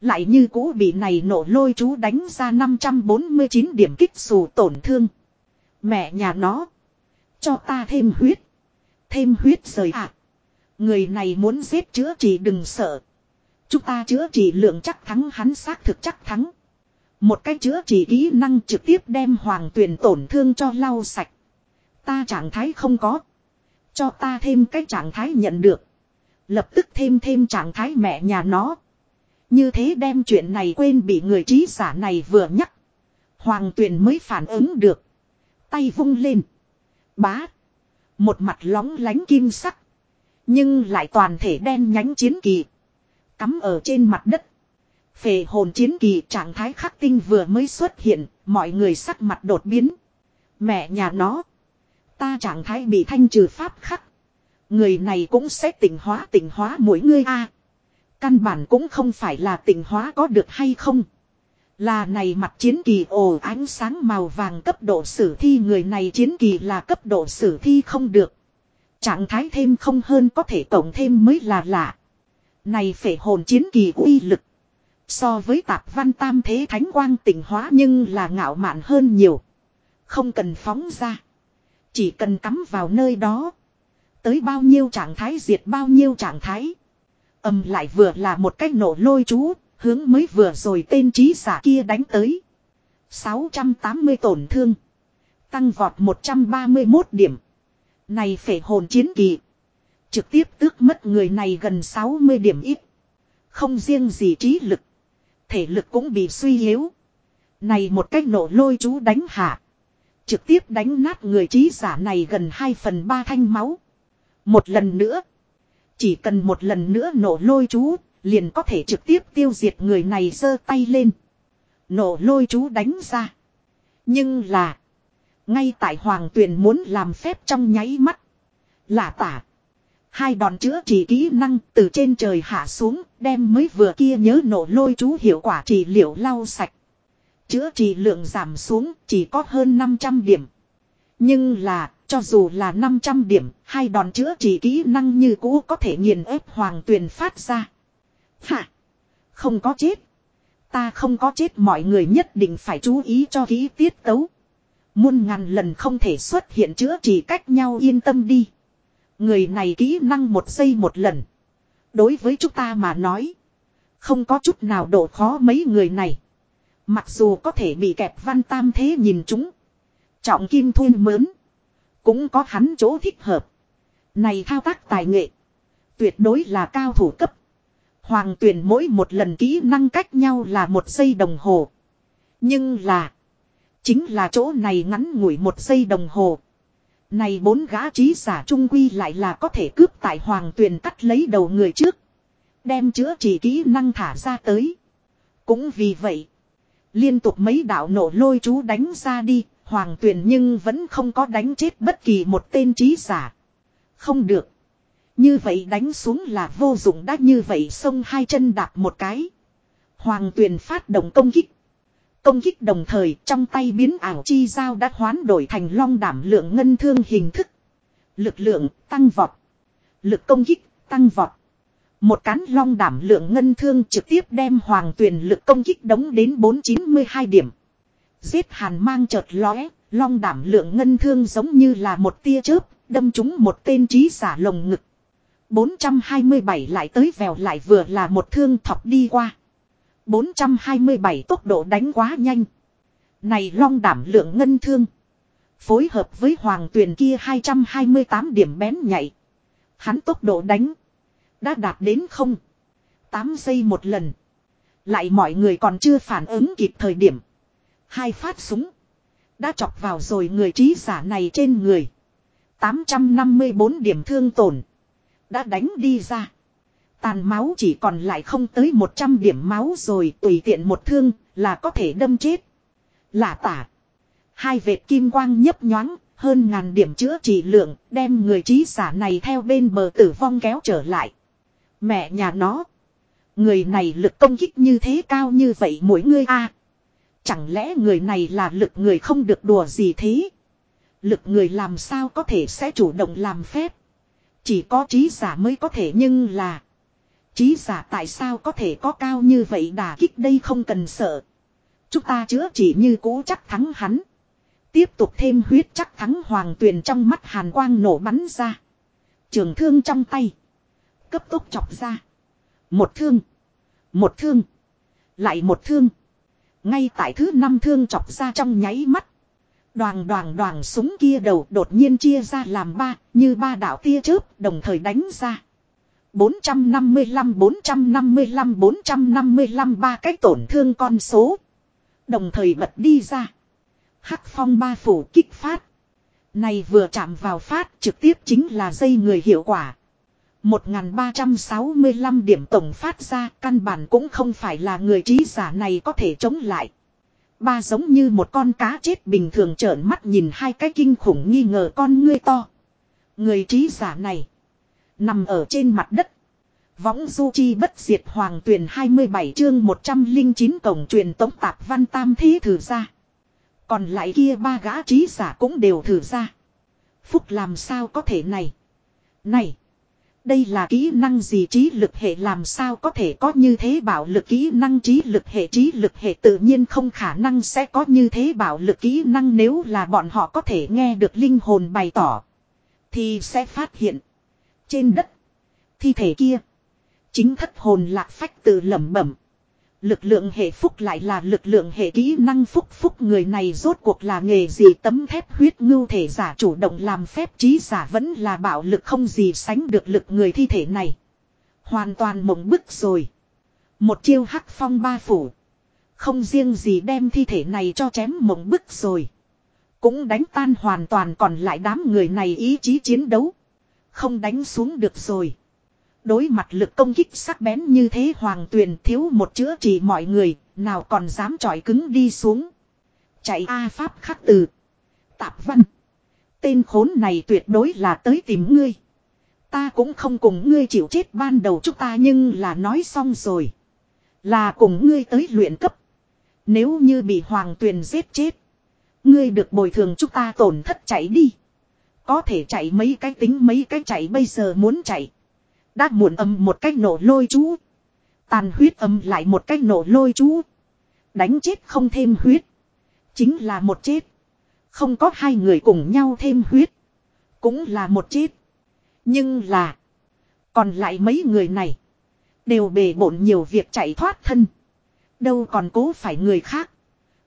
Lại như cũ bị này nổ lôi chú đánh ra 549 điểm kích xù tổn thương. Mẹ nhà nó. Cho ta thêm huyết. Thêm huyết rời ạ. À. Người này muốn giết chữa trị đừng sợ. Chúng ta chữa trị lượng chắc thắng, hắn xác thực chắc thắng. Một cái chữa trị kỹ năng trực tiếp đem hoàng tuyển tổn thương cho lau sạch. Ta trạng thái không có. Cho ta thêm cái trạng thái nhận được. Lập tức thêm thêm trạng thái mẹ nhà nó. Như thế đem chuyện này quên bị người trí giả này vừa nhắc. Hoàng tuyền mới phản ứng được. Tay vung lên. Bá. Một mặt lóng lánh kim sắc. Nhưng lại toàn thể đen nhánh chiến kỳ. Cắm ở trên mặt đất. phề hồn chiến kỳ trạng thái khắc tinh vừa mới xuất hiện, mọi người sắc mặt đột biến. Mẹ nhà nó. Ta trạng thái bị thanh trừ pháp khắc. Người này cũng sẽ tỉnh hóa tỉnh hóa mỗi người a Căn bản cũng không phải là tỉnh hóa có được hay không. Là này mặt chiến kỳ ồ ánh sáng màu vàng cấp độ sử thi, người này chiến kỳ là cấp độ sử thi không được. Trạng thái thêm không hơn có thể tổng thêm mới là lạ. Này phải hồn chiến kỳ uy lực. So với tạp văn tam thế thánh quang tỉnh hóa nhưng là ngạo mạn hơn nhiều. Không cần phóng ra. Chỉ cần cắm vào nơi đó. Tới bao nhiêu trạng thái diệt bao nhiêu trạng thái. Âm lại vừa là một cách nổ lôi chú. Hướng mới vừa rồi tên trí giả kia đánh tới. 680 tổn thương. Tăng vọt 131 điểm. Này phải hồn chiến kỳ. Trực tiếp tước mất người này gần 60 điểm ít. Không riêng gì trí lực. Thể lực cũng bị suy yếu. Này một cách nổ lôi chú đánh hạ. Trực tiếp đánh nát người trí giả này gần 2 phần 3 thanh máu. Một lần nữa. Chỉ cần một lần nữa nổ lôi chú. Liền có thể trực tiếp tiêu diệt người này giơ tay lên. Nổ lôi chú đánh ra. Nhưng là. Ngay tại hoàng tuyền muốn làm phép trong nháy mắt. Lạ tả. Hai đòn chữa trị kỹ năng từ trên trời hạ xuống, đem mới vừa kia nhớ nổ lôi chú hiệu quả trị liệu lau sạch. Chữa trị lượng giảm xuống chỉ có hơn 500 điểm. Nhưng là, cho dù là 500 điểm, hai đòn chữa trị kỹ năng như cũ có thể nghiền ép hoàng tuyền phát ra. Hả? Không có chết. Ta không có chết mọi người nhất định phải chú ý cho kỹ tiết tấu. Muôn ngàn lần không thể xuất hiện chữa trị cách nhau yên tâm đi. Người này kỹ năng một giây một lần. Đối với chúng ta mà nói. Không có chút nào độ khó mấy người này. Mặc dù có thể bị kẹp văn tam thế nhìn chúng. Trọng kim thun mớn. Cũng có hắn chỗ thích hợp. Này thao tác tài nghệ. Tuyệt đối là cao thủ cấp. Hoàng tuyển mỗi một lần kỹ năng cách nhau là một giây đồng hồ. Nhưng là. Chính là chỗ này ngắn ngủi một giây đồng hồ. Này bốn gã trí giả trung quy lại là có thể cướp tại hoàng tuyền cắt lấy đầu người trước. Đem chữa chỉ kỹ năng thả ra tới. Cũng vì vậy. Liên tục mấy đạo nổ lôi chú đánh ra đi. Hoàng tuyền nhưng vẫn không có đánh chết bất kỳ một tên trí giả. Không được. Như vậy đánh xuống là vô dụng đã như vậy xông hai chân đạp một cái. Hoàng tuyền phát động công kích. Công kích đồng thời trong tay biến ảo chi dao đã hoán đổi thành long đảm lượng ngân thương hình thức. Lực lượng tăng vọt. Lực công kích tăng vọt. Một cán long đảm lượng ngân thương trực tiếp đem hoàng tuyền lực công kích đóng đến 492 điểm. Giết hàn mang chợt lóe, long đảm lượng ngân thương giống như là một tia chớp, đâm trúng một tên trí giả lồng ngực. 427 lại tới vèo lại vừa là một thương thọc đi qua. 427 tốc độ đánh quá nhanh. Này long đảm lượng ngân thương. Phối hợp với hoàng tuyền kia 228 điểm bén nhạy. Hắn tốc độ đánh. Đã đạt đến không. 8 giây một lần. Lại mọi người còn chưa phản ứng kịp thời điểm. Hai phát súng. Đã chọc vào rồi người trí giả này trên người. 854 điểm thương tổn. Đã đánh đi ra. Tàn máu chỉ còn lại không tới 100 điểm máu rồi tùy tiện một thương là có thể đâm chết. Lạ tả. Hai vệt kim quang nhấp nhoáng, hơn ngàn điểm chữa trị lượng, đem người trí giả này theo bên bờ tử vong kéo trở lại. Mẹ nhà nó. Người này lực công kích như thế cao như vậy mỗi người a Chẳng lẽ người này là lực người không được đùa gì thế? Lực người làm sao có thể sẽ chủ động làm phép? Chỉ có trí giả mới có thể nhưng là. Trí giả tại sao có thể có cao như vậy đà kích đây không cần sợ. Chúng ta chữa chỉ như cũ chắc thắng hắn. Tiếp tục thêm huyết chắc thắng hoàng tuyền trong mắt hàn quang nổ bắn ra. Trường thương trong tay. Cấp tốc chọc ra. Một thương. Một thương. Lại một thương. Ngay tại thứ năm thương chọc ra trong nháy mắt. Đoàn đoàn đoàn súng kia đầu đột nhiên chia ra làm ba, như ba đạo tia chớp đồng thời đánh ra. 455 455 455 ba cái tổn thương con số. Đồng thời bật đi ra. Hắc phong ba phủ kích phát. Này vừa chạm vào phát trực tiếp chính là dây người hiệu quả. 1365 điểm tổng phát ra, căn bản cũng không phải là người trí giả này có thể chống lại. Ba giống như một con cá chết bình thường trợn mắt nhìn hai cái kinh khủng nghi ngờ con ngươi to. Người trí giả này. Nằm ở trên mặt đất. Võng du chi bất diệt hoàng tuyển 27 chương 109 cổng truyền tống tạp văn tam thế thử ra. Còn lại kia ba gã trí giả cũng đều thử ra. Phúc làm sao có thể này. Này. Đây là kỹ năng gì trí lực hệ làm sao có thể có như thế bảo lực kỹ năng trí lực hệ trí lực hệ tự nhiên không khả năng sẽ có như thế bảo lực kỹ năng nếu là bọn họ có thể nghe được linh hồn bày tỏ. Thì sẽ phát hiện. Trên đất. Thi thể kia. Chính thất hồn lạc phách từ lẩm bẩm. Lực lượng hệ phúc lại là lực lượng hệ kỹ năng phúc phúc người này rốt cuộc là nghề gì tấm thép huyết ngưu thể giả chủ động làm phép trí giả vẫn là bạo lực không gì sánh được lực người thi thể này. Hoàn toàn mộng bức rồi. Một chiêu hắc phong ba phủ. Không riêng gì đem thi thể này cho chém mộng bức rồi. Cũng đánh tan hoàn toàn còn lại đám người này ý chí chiến đấu. Không đánh xuống được rồi. Đối mặt lực công kích sắc bén như thế hoàng tuyền thiếu một chữa trị mọi người, nào còn dám tròi cứng đi xuống. Chạy A Pháp khắc từ. Tạp văn. Tên khốn này tuyệt đối là tới tìm ngươi. Ta cũng không cùng ngươi chịu chết ban đầu chúng ta nhưng là nói xong rồi. Là cùng ngươi tới luyện cấp. Nếu như bị hoàng tuyền giết chết. Ngươi được bồi thường chúng ta tổn thất chạy đi. Có thể chạy mấy cái tính mấy cái chạy bây giờ muốn chạy. Đã muộn âm một cách nổ lôi chú. Tàn huyết âm lại một cách nổ lôi chú. Đánh chết không thêm huyết. Chính là một chết. Không có hai người cùng nhau thêm huyết. Cũng là một chết. Nhưng là. Còn lại mấy người này. Đều bề bộn nhiều việc chạy thoát thân. Đâu còn cố phải người khác.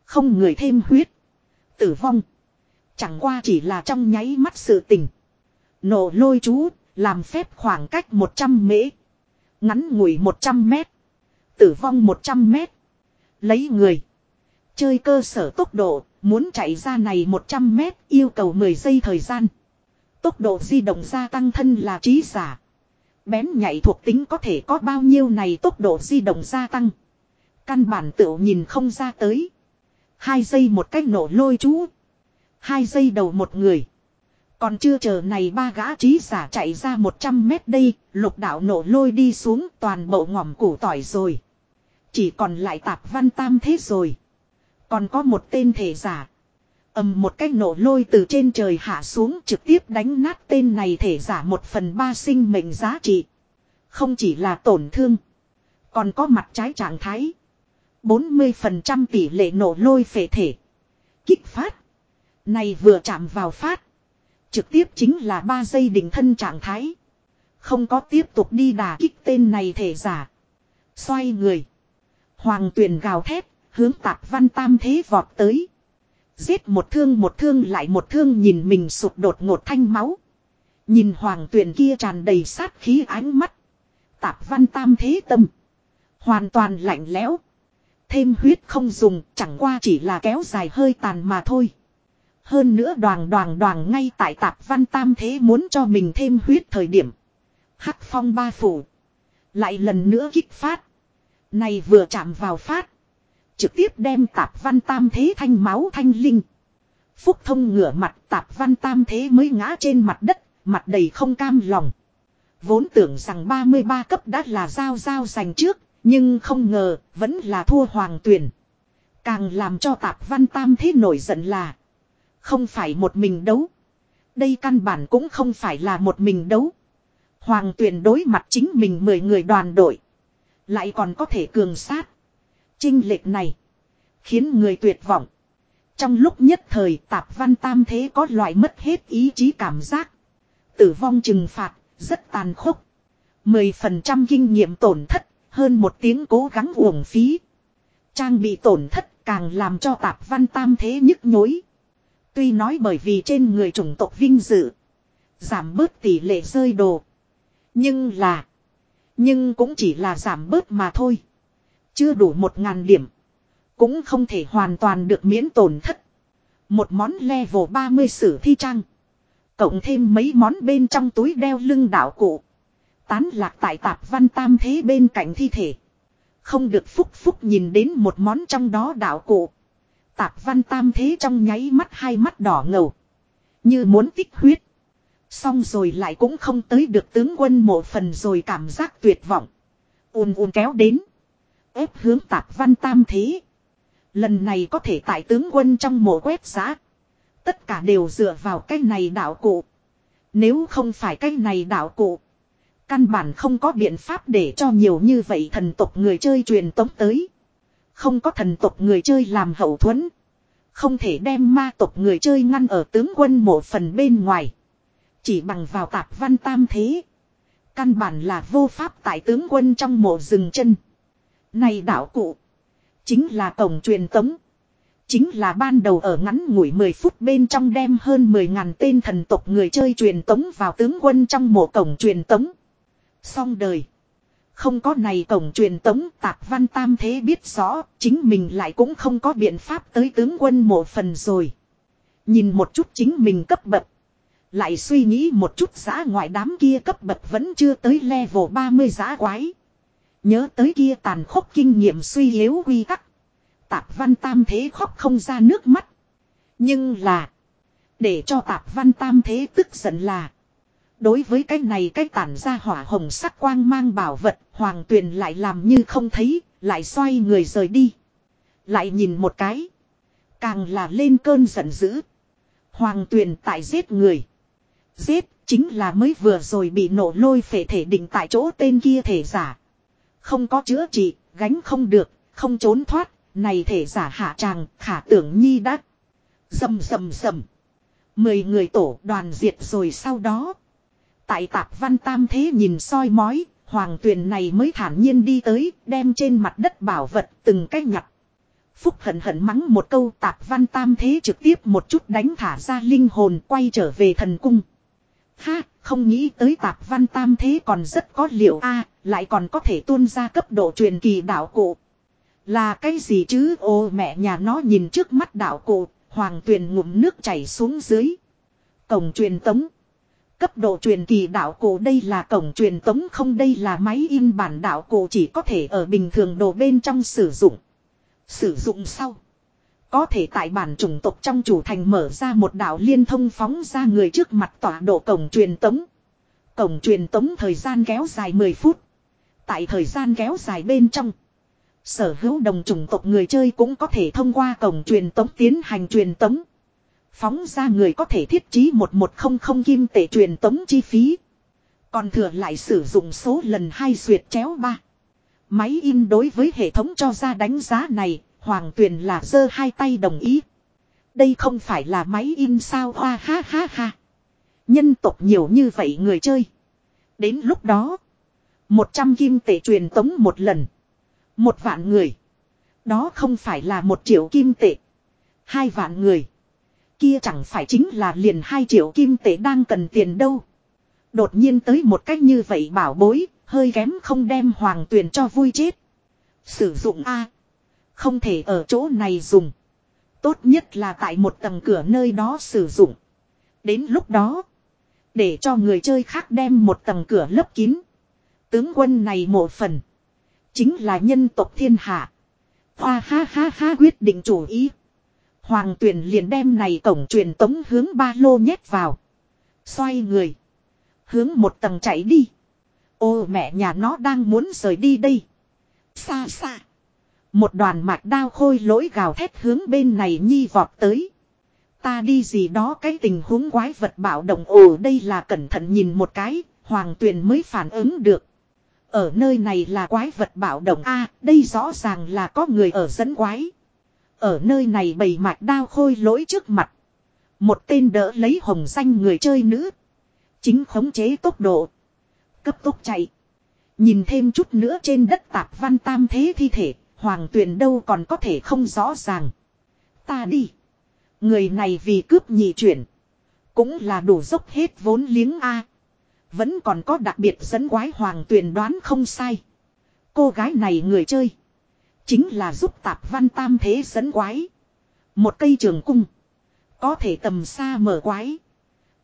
Không người thêm huyết. Tử vong. Chẳng qua chỉ là trong nháy mắt sự tình. Nổ lôi chú làm phép khoảng cách 100 mễ. Ngắn ngủi 100 mét. Tử vong 100 mét. Lấy người. Chơi cơ sở tốc độ, muốn chạy ra này 100 mét yêu cầu 10 giây thời gian. Tốc độ di động gia tăng thân là trí giả. Bén nhảy thuộc tính có thể có bao nhiêu này tốc độ di động gia tăng. Căn bản tựu nhìn không ra tới. Hai giây một cách nổ lôi chú. Hai giây đầu một người. Còn chưa chờ này ba gã trí giả chạy ra 100 mét đây, lục đạo nổ lôi đi xuống toàn bộ ngòm củ tỏi rồi. Chỉ còn lại tạp văn tam thế rồi. Còn có một tên thể giả. ầm một cái nổ lôi từ trên trời hạ xuống trực tiếp đánh nát tên này thể giả một phần ba sinh mệnh giá trị. Không chỉ là tổn thương. Còn có mặt trái trạng thái. 40% tỷ lệ nổ lôi phệ thể. Kích phát. Này vừa chạm vào phát. Trực tiếp chính là ba giây đỉnh thân trạng thái. Không có tiếp tục đi đà kích tên này thể giả. Xoay người. Hoàng tuyển gào thét, hướng tạp văn tam thế vọt tới. Giết một thương một thương lại một thương nhìn mình sụt đột ngột thanh máu. Nhìn hoàng tuyển kia tràn đầy sát khí ánh mắt. Tạp văn tam thế tâm. Hoàn toàn lạnh lẽo. Thêm huyết không dùng, chẳng qua chỉ là kéo dài hơi tàn mà thôi. Hơn nữa đoàn đoàn đoàn ngay tại tạp văn tam thế muốn cho mình thêm huyết thời điểm. Hắc phong ba phủ. Lại lần nữa kích phát. Này vừa chạm vào phát. Trực tiếp đem tạp văn tam thế thanh máu thanh linh. Phúc thông ngửa mặt tạp văn tam thế mới ngã trên mặt đất, mặt đầy không cam lòng. Vốn tưởng rằng 33 cấp đã là giao giao giành trước, nhưng không ngờ vẫn là thua hoàng tuyển. Càng làm cho tạp văn tam thế nổi giận là không phải một mình đấu. Đây căn bản cũng không phải là một mình đấu. Hoàng tuyển đối mặt chính mình mười người đoàn đội. Lại còn có thể cường sát. Trinh lệch này. Khiến người tuyệt vọng. Trong lúc nhất thời tạp văn tam thế có loại mất hết ý chí cảm giác. Tử vong trừng phạt, rất tàn khốc. Mười phần trăm kinh nghiệm tổn thất, hơn một tiếng cố gắng uổng phí. Trang bị tổn thất càng làm cho tạp văn tam thế nhức nhối. Tuy nói bởi vì trên người chủng tộc vinh dự. Giảm bớt tỷ lệ rơi đồ. Nhưng là. Nhưng cũng chỉ là giảm bớt mà thôi. Chưa đủ một ngàn điểm. Cũng không thể hoàn toàn được miễn tổn thất. Một món level 30 sử thi trang. Cộng thêm mấy món bên trong túi đeo lưng đạo cụ. Tán lạc tại tạp văn tam thế bên cạnh thi thể. Không được phúc phúc nhìn đến một món trong đó đạo cụ. Tạp văn tam thế trong nháy mắt hai mắt đỏ ngầu. Như muốn tích huyết. Xong rồi lại cũng không tới được tướng quân một phần rồi cảm giác tuyệt vọng. ùn ùn kéo đến. ép hướng tạp văn tam thế. Lần này có thể tại tướng quân trong mộ quét giá. Tất cả đều dựa vào cái này đạo cụ. Nếu không phải cái này đạo cụ. Căn bản không có biện pháp để cho nhiều như vậy thần tộc người chơi truyền tống tới. Không có thần tộc người chơi làm hậu thuẫn. Không thể đem ma tộc người chơi ngăn ở tướng quân một phần bên ngoài. Chỉ bằng vào tạp văn tam thế. Căn bản là vô pháp tại tướng quân trong mộ rừng chân. Này đạo cụ. Chính là cổng truyền tống. Chính là ban đầu ở ngắn ngủi 10 phút bên trong đem hơn 10.000 tên thần tộc người chơi truyền tống vào tướng quân trong mộ cổng truyền tống. Xong đời. Không có này cổng truyền tống, tạp văn tam thế biết rõ, chính mình lại cũng không có biện pháp tới tướng quân mộ phần rồi. Nhìn một chút chính mình cấp bậc. Lại suy nghĩ một chút giá ngoại đám kia cấp bậc vẫn chưa tới level 30 giá quái. Nhớ tới kia tàn khốc kinh nghiệm suy yếu quy tắc. Tạp văn tam thế khóc không ra nước mắt. Nhưng là. Để cho tạp văn tam thế tức giận là. Đối với cái này cái tản ra hỏa hồng sắc quang mang bảo vật. Hoàng tuyền lại làm như không thấy. Lại xoay người rời đi. Lại nhìn một cái. Càng là lên cơn giận dữ. Hoàng tuyền tại giết người. Giết chính là mới vừa rồi bị nổ lôi phệ thể định tại chỗ tên kia thể giả. Không có chữa trị, gánh không được, không trốn thoát, này thể giả hạ tràng, khả tưởng nhi đắc. Dầm dầm dầm. Mười người tổ đoàn diệt rồi sau đó. Tại tạp văn tam thế nhìn soi mói, hoàng tuyền này mới thản nhiên đi tới, đem trên mặt đất bảo vật từng cái nhặt. Phúc hận hận mắng một câu tạp văn tam thế trực tiếp một chút đánh thả ra linh hồn quay trở về thần cung. Ha, không nghĩ tới tạp văn tam thế còn rất có liệu a lại còn có thể tuôn ra cấp độ truyền kỳ đạo cụ. Là cái gì chứ ô mẹ nhà nó nhìn trước mắt đạo cụ, hoàng tuyền ngụm nước chảy xuống dưới. Cổng truyền tống. Cấp độ truyền kỳ đạo cụ đây là cổng truyền tống không đây là máy in bản đạo cụ chỉ có thể ở bình thường đồ bên trong sử dụng. Sử dụng sau. Có thể tại bản chủng tộc trong chủ thành mở ra một đạo liên thông phóng ra người trước mặt tọa độ cổng truyền tống. Cổng truyền tống thời gian kéo dài 10 phút. Tại thời gian kéo dài bên trong. Sở hữu đồng chủng tộc người chơi cũng có thể thông qua cổng truyền tống tiến hành truyền tống. Phóng ra người có thể thiết trí 1100 kim tệ truyền tống chi phí. Còn thừa lại sử dụng số lần hai xuyệt chéo ba. Máy in đối với hệ thống cho ra đánh giá này, Hoàng Tuyền là giơ hai tay đồng ý. Đây không phải là máy in sao hoa ha ha ha. Nhân tộc nhiều như vậy người chơi. Đến lúc đó. một trăm kim tệ truyền tống một lần. Một vạn người. Đó không phải là một triệu kim tệ. Hai vạn người. Kia chẳng phải chính là liền hai triệu kim tệ đang cần tiền đâu. Đột nhiên tới một cách như vậy bảo bối, hơi kém không đem hoàng tuyền cho vui chết. Sử dụng A. Không thể ở chỗ này dùng. Tốt nhất là tại một tầng cửa nơi đó sử dụng. Đến lúc đó. Để cho người chơi khác đem một tầng cửa lấp kín. Tướng quân này một phần. Chính là nhân tộc thiên hạ. Hoa ha ha ha quyết định chủ ý. Hoàng tuyển liền đem này cổng truyền tống hướng ba lô nhét vào. Xoay người. Hướng một tầng chạy đi. Ô mẹ nhà nó đang muốn rời đi đây. Xa xa. Một đoàn mạch đao khôi lỗi gào thét hướng bên này nhi vọt tới. Ta đi gì đó cái tình huống quái vật bạo động ồ đây là cẩn thận nhìn một cái, hoàng tuyền mới phản ứng được. Ở nơi này là quái vật bạo động a đây rõ ràng là có người ở dẫn quái. Ở nơi này bầy mạch đao khôi lỗi trước mặt. Một tên đỡ lấy hồng danh người chơi nữ. Chính khống chế tốc độ. Cấp tốc chạy. Nhìn thêm chút nữa trên đất tạp văn tam thế thi thể, Hoàng tuyền đâu còn có thể không rõ ràng. Ta đi. Người này vì cướp nhị chuyển. Cũng là đủ dốc hết vốn liếng A. Vẫn còn có đặc biệt dẫn quái hoàng tuyền đoán không sai. Cô gái này người chơi. Chính là giúp tạp văn tam thế dẫn quái. Một cây trường cung. Có thể tầm xa mở quái.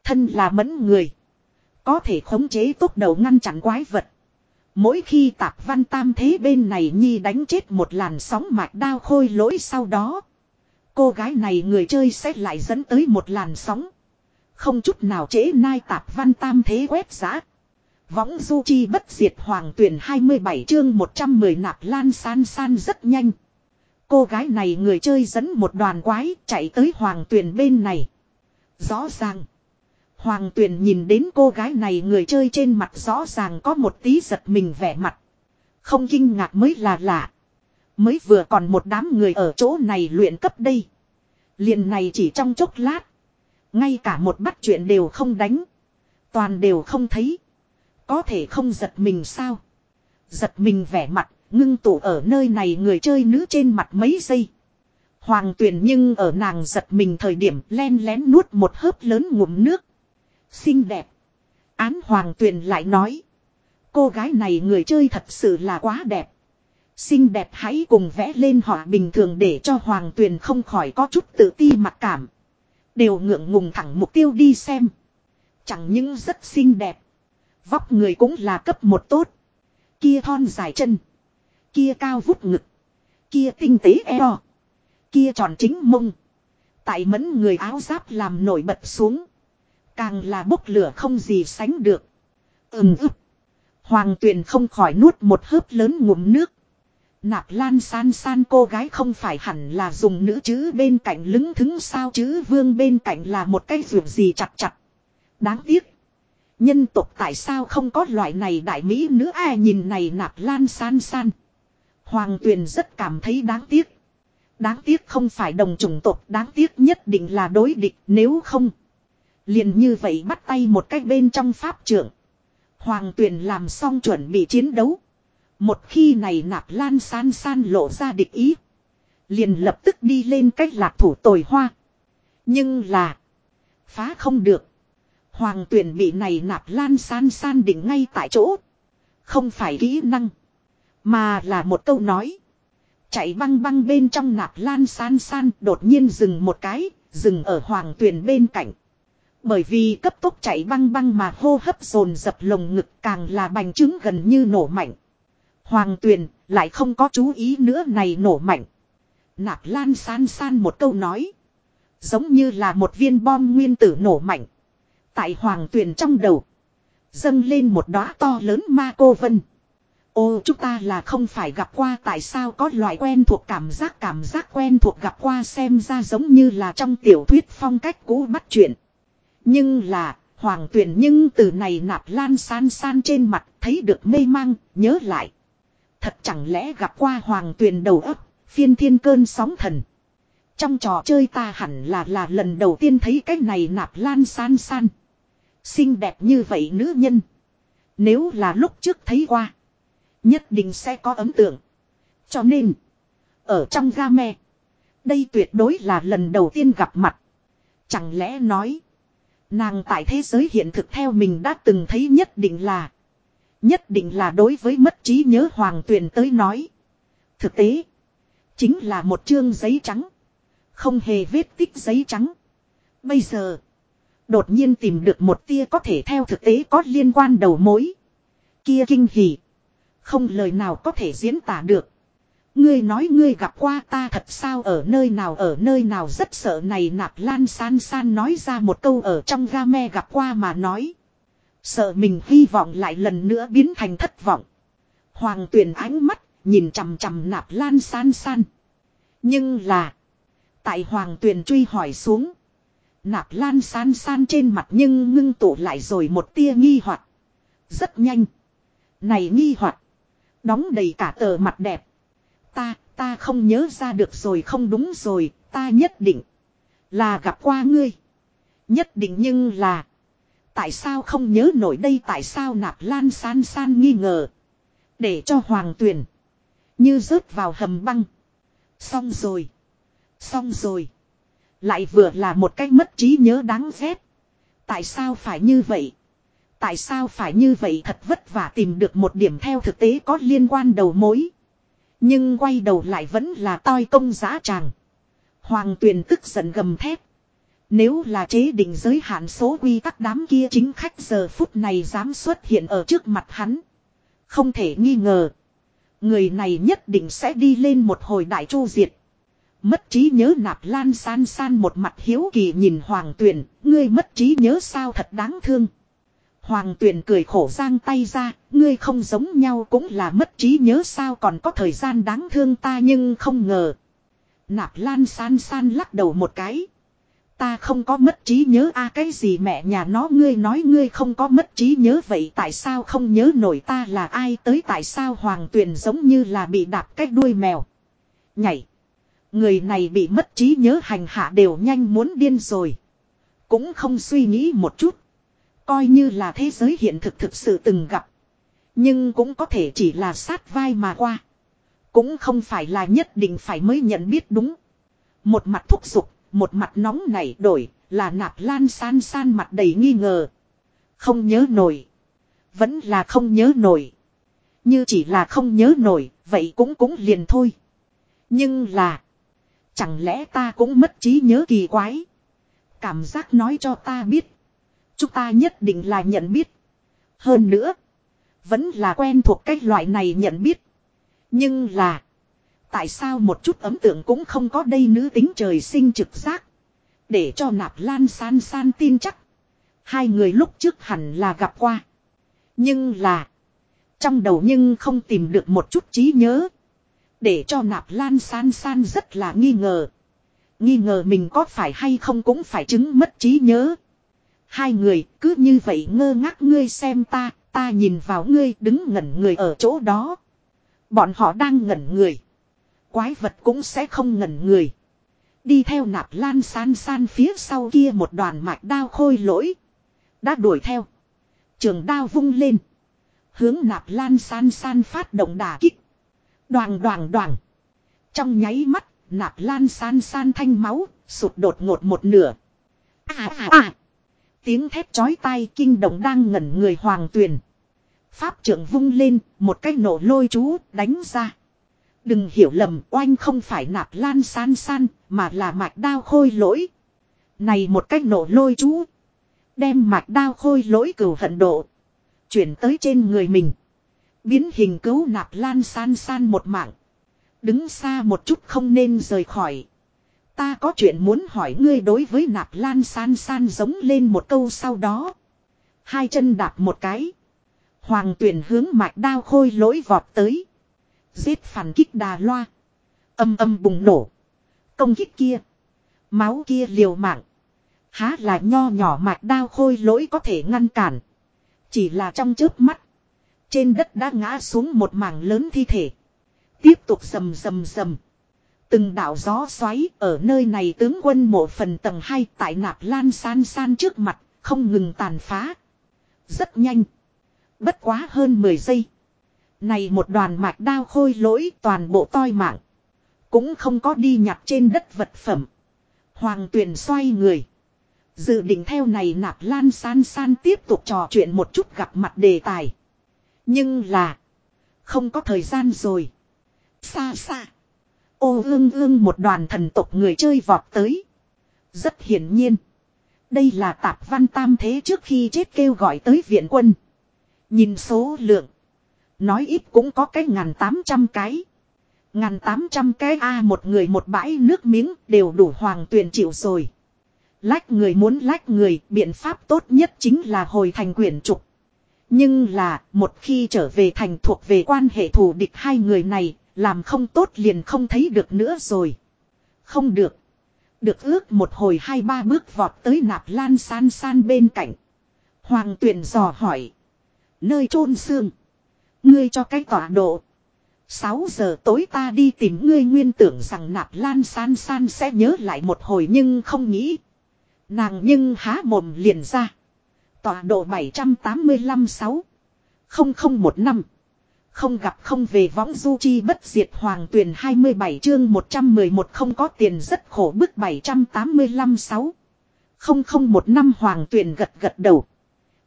Thân là mẫn người. Có thể khống chế tốc đầu ngăn chặn quái vật. Mỗi khi tạp văn tam thế bên này nhi đánh chết một làn sóng mạch đao khôi lỗi sau đó. Cô gái này người chơi sẽ lại dẫn tới một làn sóng. Không chút nào trễ nai tạp văn tam thế quét giã. Võng du chi bất diệt hoàng tuyển 27 chương 110 nạp lan san san rất nhanh. Cô gái này người chơi dẫn một đoàn quái chạy tới hoàng tuyển bên này. Rõ ràng. Hoàng tuyển nhìn đến cô gái này người chơi trên mặt rõ ràng có một tí giật mình vẻ mặt. Không kinh ngạc mới là lạ. Mới vừa còn một đám người ở chỗ này luyện cấp đây. Liền này chỉ trong chốc lát. Ngay cả một bắt chuyện đều không đánh. Toàn đều không thấy. Có thể không giật mình sao. Giật mình vẻ mặt, ngưng tụ ở nơi này người chơi nữ trên mặt mấy giây. Hoàng tuyển nhưng ở nàng giật mình thời điểm len lén nuốt một hớp lớn ngụm nước. Xinh đẹp. Án hoàng tuyển lại nói. Cô gái này người chơi thật sự là quá đẹp. Xinh đẹp hãy cùng vẽ lên họ bình thường để cho hoàng tuyền không khỏi có chút tự ti mặc cảm. Đều ngượng ngùng thẳng mục tiêu đi xem. Chẳng những rất xinh đẹp. Vóc người cũng là cấp một tốt. Kia thon dài chân. Kia cao vút ngực. Kia tinh tế eo. Kia tròn chính mông. Tại mẫn người áo giáp làm nổi bật xuống. Càng là bốc lửa không gì sánh được. Ừm ức. Hoàng tuyền không khỏi nuốt một hớp lớn ngụm nước. Nạp lan san san cô gái không phải hẳn là dùng nữ chữ bên cạnh lứng thứng sao chữ vương bên cạnh là một cái ruộng gì chặt chặt. Đáng tiếc. Nhân tộc tại sao không có loại này đại mỹ nữ ai nhìn này nạp lan san san. Hoàng tuyền rất cảm thấy đáng tiếc. Đáng tiếc không phải đồng chủng tộc, đáng tiếc nhất định là đối địch, nếu không. liền như vậy bắt tay một cách bên trong pháp trưởng. Hoàng tuyền làm xong chuẩn bị chiến đấu. Một khi này nạp lan san san lộ ra địch ý. Liền lập tức đi lên cách lạc thủ tồi hoa. Nhưng là. Phá không được. Hoàng tuyển bị này nạp lan san san đỉnh ngay tại chỗ. Không phải kỹ năng. Mà là một câu nói. Chạy băng băng bên trong nạp lan san san đột nhiên dừng một cái. Dừng ở hoàng tuyển bên cạnh. Bởi vì cấp tốc chạy băng băng mà hô hấp dồn dập lồng ngực càng là bành trướng gần như nổ mạnh. Hoàng tuyền lại không có chú ý nữa này nổ mạnh. Nạp lan san san một câu nói. Giống như là một viên bom nguyên tử nổ mạnh. Tại hoàng tuyền trong đầu. Dâng lên một đóa to lớn ma cô vân. Ô chúng ta là không phải gặp qua tại sao có loại quen thuộc cảm giác cảm giác quen thuộc gặp qua xem ra giống như là trong tiểu thuyết phong cách cũ bắt chuyện. Nhưng là, hoàng tuyển nhưng từ này nạp lan san san trên mặt thấy được mê mang, nhớ lại. Thật chẳng lẽ gặp qua hoàng tuyền đầu ấp, phiên thiên cơn sóng thần. Trong trò chơi ta hẳn là là lần đầu tiên thấy cái này nạp lan san san. Xinh đẹp như vậy nữ nhân. Nếu là lúc trước thấy qua. Nhất định sẽ có ấn tượng. Cho nên. Ở trong ga me, Đây tuyệt đối là lần đầu tiên gặp mặt. Chẳng lẽ nói. Nàng tại thế giới hiện thực theo mình đã từng thấy nhất định là. Nhất định là đối với mất trí nhớ hoàng tuyền tới nói. Thực tế. Chính là một chương giấy trắng. Không hề vết tích giấy trắng. Bây giờ. Đột nhiên tìm được một tia có thể theo thực tế có liên quan đầu mối. Kia kinh hỉ. Không lời nào có thể diễn tả được. Ngươi nói ngươi gặp qua ta thật sao ở nơi nào ở nơi nào rất sợ này nạp lan san san nói ra một câu ở trong game gặp qua mà nói. Sợ mình hy vọng lại lần nữa biến thành thất vọng. Hoàng tuyền ánh mắt, nhìn chằm chằm nạp lan san san. Nhưng là, tại hoàng tuyền truy hỏi xuống. Nạp lan san san trên mặt nhưng ngưng tụ lại rồi một tia nghi hoặc Rất nhanh. Này nghi hoặc Đóng đầy cả tờ mặt đẹp. Ta, ta không nhớ ra được rồi không đúng rồi, ta nhất định. Là gặp qua ngươi. Nhất định nhưng là. Tại sao không nhớ nổi đây tại sao nạp lan san san nghi ngờ. Để cho hoàng tuyền Như rớt vào hầm băng. Xong rồi. Xong rồi. Lại vừa là một cách mất trí nhớ đáng ghét. Tại sao phải như vậy? Tại sao phải như vậy thật vất vả tìm được một điểm theo thực tế có liên quan đầu mối. Nhưng quay đầu lại vẫn là toi công giá tràng. Hoàng tuyền tức giận gầm thép. Nếu là chế định giới hạn số quy tắc đám kia chính khách giờ phút này dám xuất hiện ở trước mặt hắn. Không thể nghi ngờ. Người này nhất định sẽ đi lên một hồi đại chu diệt. Mất trí nhớ nạp lan san san một mặt hiếu kỳ nhìn hoàng tuyền, ngươi mất trí nhớ sao thật đáng thương. Hoàng tuyền cười khổ giang tay ra, ngươi không giống nhau cũng là mất trí nhớ sao còn có thời gian đáng thương ta nhưng không ngờ. Nạp lan san san lắc đầu một cái. Ta không có mất trí nhớ a cái gì mẹ nhà nó ngươi nói ngươi không có mất trí nhớ vậy tại sao không nhớ nổi ta là ai tới tại sao hoàng tuyền giống như là bị đạp cái đuôi mèo. Nhảy. Người này bị mất trí nhớ hành hạ đều nhanh muốn điên rồi. Cũng không suy nghĩ một chút. Coi như là thế giới hiện thực thực sự từng gặp. Nhưng cũng có thể chỉ là sát vai mà qua. Cũng không phải là nhất định phải mới nhận biết đúng. Một mặt thúc giục, một mặt nóng nảy đổi, là nạp lan san san mặt đầy nghi ngờ. Không nhớ nổi. Vẫn là không nhớ nổi. Như chỉ là không nhớ nổi, vậy cũng cũng liền thôi. Nhưng là. Chẳng lẽ ta cũng mất trí nhớ kỳ quái. Cảm giác nói cho ta biết. Chúng ta nhất định là nhận biết. Hơn nữa. Vẫn là quen thuộc cái loại này nhận biết. Nhưng là. Tại sao một chút ấm tượng cũng không có đây nữ tính trời sinh trực giác. Để cho nạp lan san san tin chắc. Hai người lúc trước hẳn là gặp qua. Nhưng là. Trong đầu nhưng không tìm được một chút trí nhớ. Để cho nạp lan san san rất là nghi ngờ. Nghi ngờ mình có phải hay không cũng phải chứng mất trí nhớ. Hai người cứ như vậy ngơ ngác ngươi xem ta, ta nhìn vào ngươi đứng ngẩn người ở chỗ đó. Bọn họ đang ngẩn người. Quái vật cũng sẽ không ngẩn người. Đi theo nạp lan san san phía sau kia một đoàn mạch đao khôi lỗi. Đã đuổi theo. Trường đao vung lên. Hướng nạp lan san san phát động đà kích. Đoàn đoàn đoàn. Trong nháy mắt, nạp lan san san thanh máu, sụt đột ngột một nửa. À à à. Tiếng thép chói tai kinh động đang ngẩn người hoàng tuyền. Pháp trưởng vung lên, một cái nổ lôi chú, đánh ra. Đừng hiểu lầm oanh không phải nạp lan san san, mà là mạch đao khôi lỗi. Này một cách nổ lôi chú. Đem mạch đao khôi lỗi cửu hận độ. Chuyển tới trên người mình. Biến hình cứu nạp lan san san một mạng. Đứng xa một chút không nên rời khỏi. Ta có chuyện muốn hỏi ngươi đối với nạp lan san san giống lên một câu sau đó. Hai chân đạp một cái. Hoàng tuyển hướng mạch đao khôi lỗi vọt tới. Giết phản kích đà loa. Âm âm bùng nổ. Công kích kia. Máu kia liều mạng. Há là nho nhỏ mạch đao khôi lỗi có thể ngăn cản. Chỉ là trong chớp mắt. Trên đất đã ngã xuống một mảng lớn thi thể. Tiếp tục rầm rầm rầm. Từng đảo gió xoáy ở nơi này tướng quân mộ phần tầng 2 tại nạp lan san san trước mặt, không ngừng tàn phá. Rất nhanh. Bất quá hơn 10 giây. Này một đoàn mạch đao khôi lỗi toàn bộ toi mạng. Cũng không có đi nhặt trên đất vật phẩm. Hoàng tuyền xoay người. Dự định theo này nạp lan san san tiếp tục trò chuyện một chút gặp mặt đề tài. Nhưng là. Không có thời gian rồi. Xa xa. Ô ương ương một đoàn thần tộc người chơi vọt tới. Rất hiển nhiên. Đây là tạp văn tam thế trước khi chết kêu gọi tới viện quân. Nhìn số lượng. Nói ít cũng có cái ngàn tám trăm cái. Ngàn tám trăm cái A một người một bãi nước miếng đều đủ hoàng tuyền chịu rồi. Lách người muốn lách người, biện pháp tốt nhất chính là hồi thành quyển trục. Nhưng là, một khi trở về thành thuộc về quan hệ thù địch hai người này, làm không tốt liền không thấy được nữa rồi. Không được. Được ước một hồi hai ba bước vọt tới nạp lan san san bên cạnh. Hoàng tuyển dò hỏi. Nơi chôn xương. Ngươi cho cái tọa độ. 6 giờ tối ta đi tìm ngươi nguyên tưởng rằng nạp lan san san sẽ nhớ lại một hồi nhưng không nghĩ. Nàng nhưng há mồm liền ra. Tọa độ 785-6-0015. Không gặp không về võng du chi bất diệt hoàng tuyển 27 chương 111 không có tiền rất khổ bức 785-6-0015 hoàng tuyển gật gật đầu.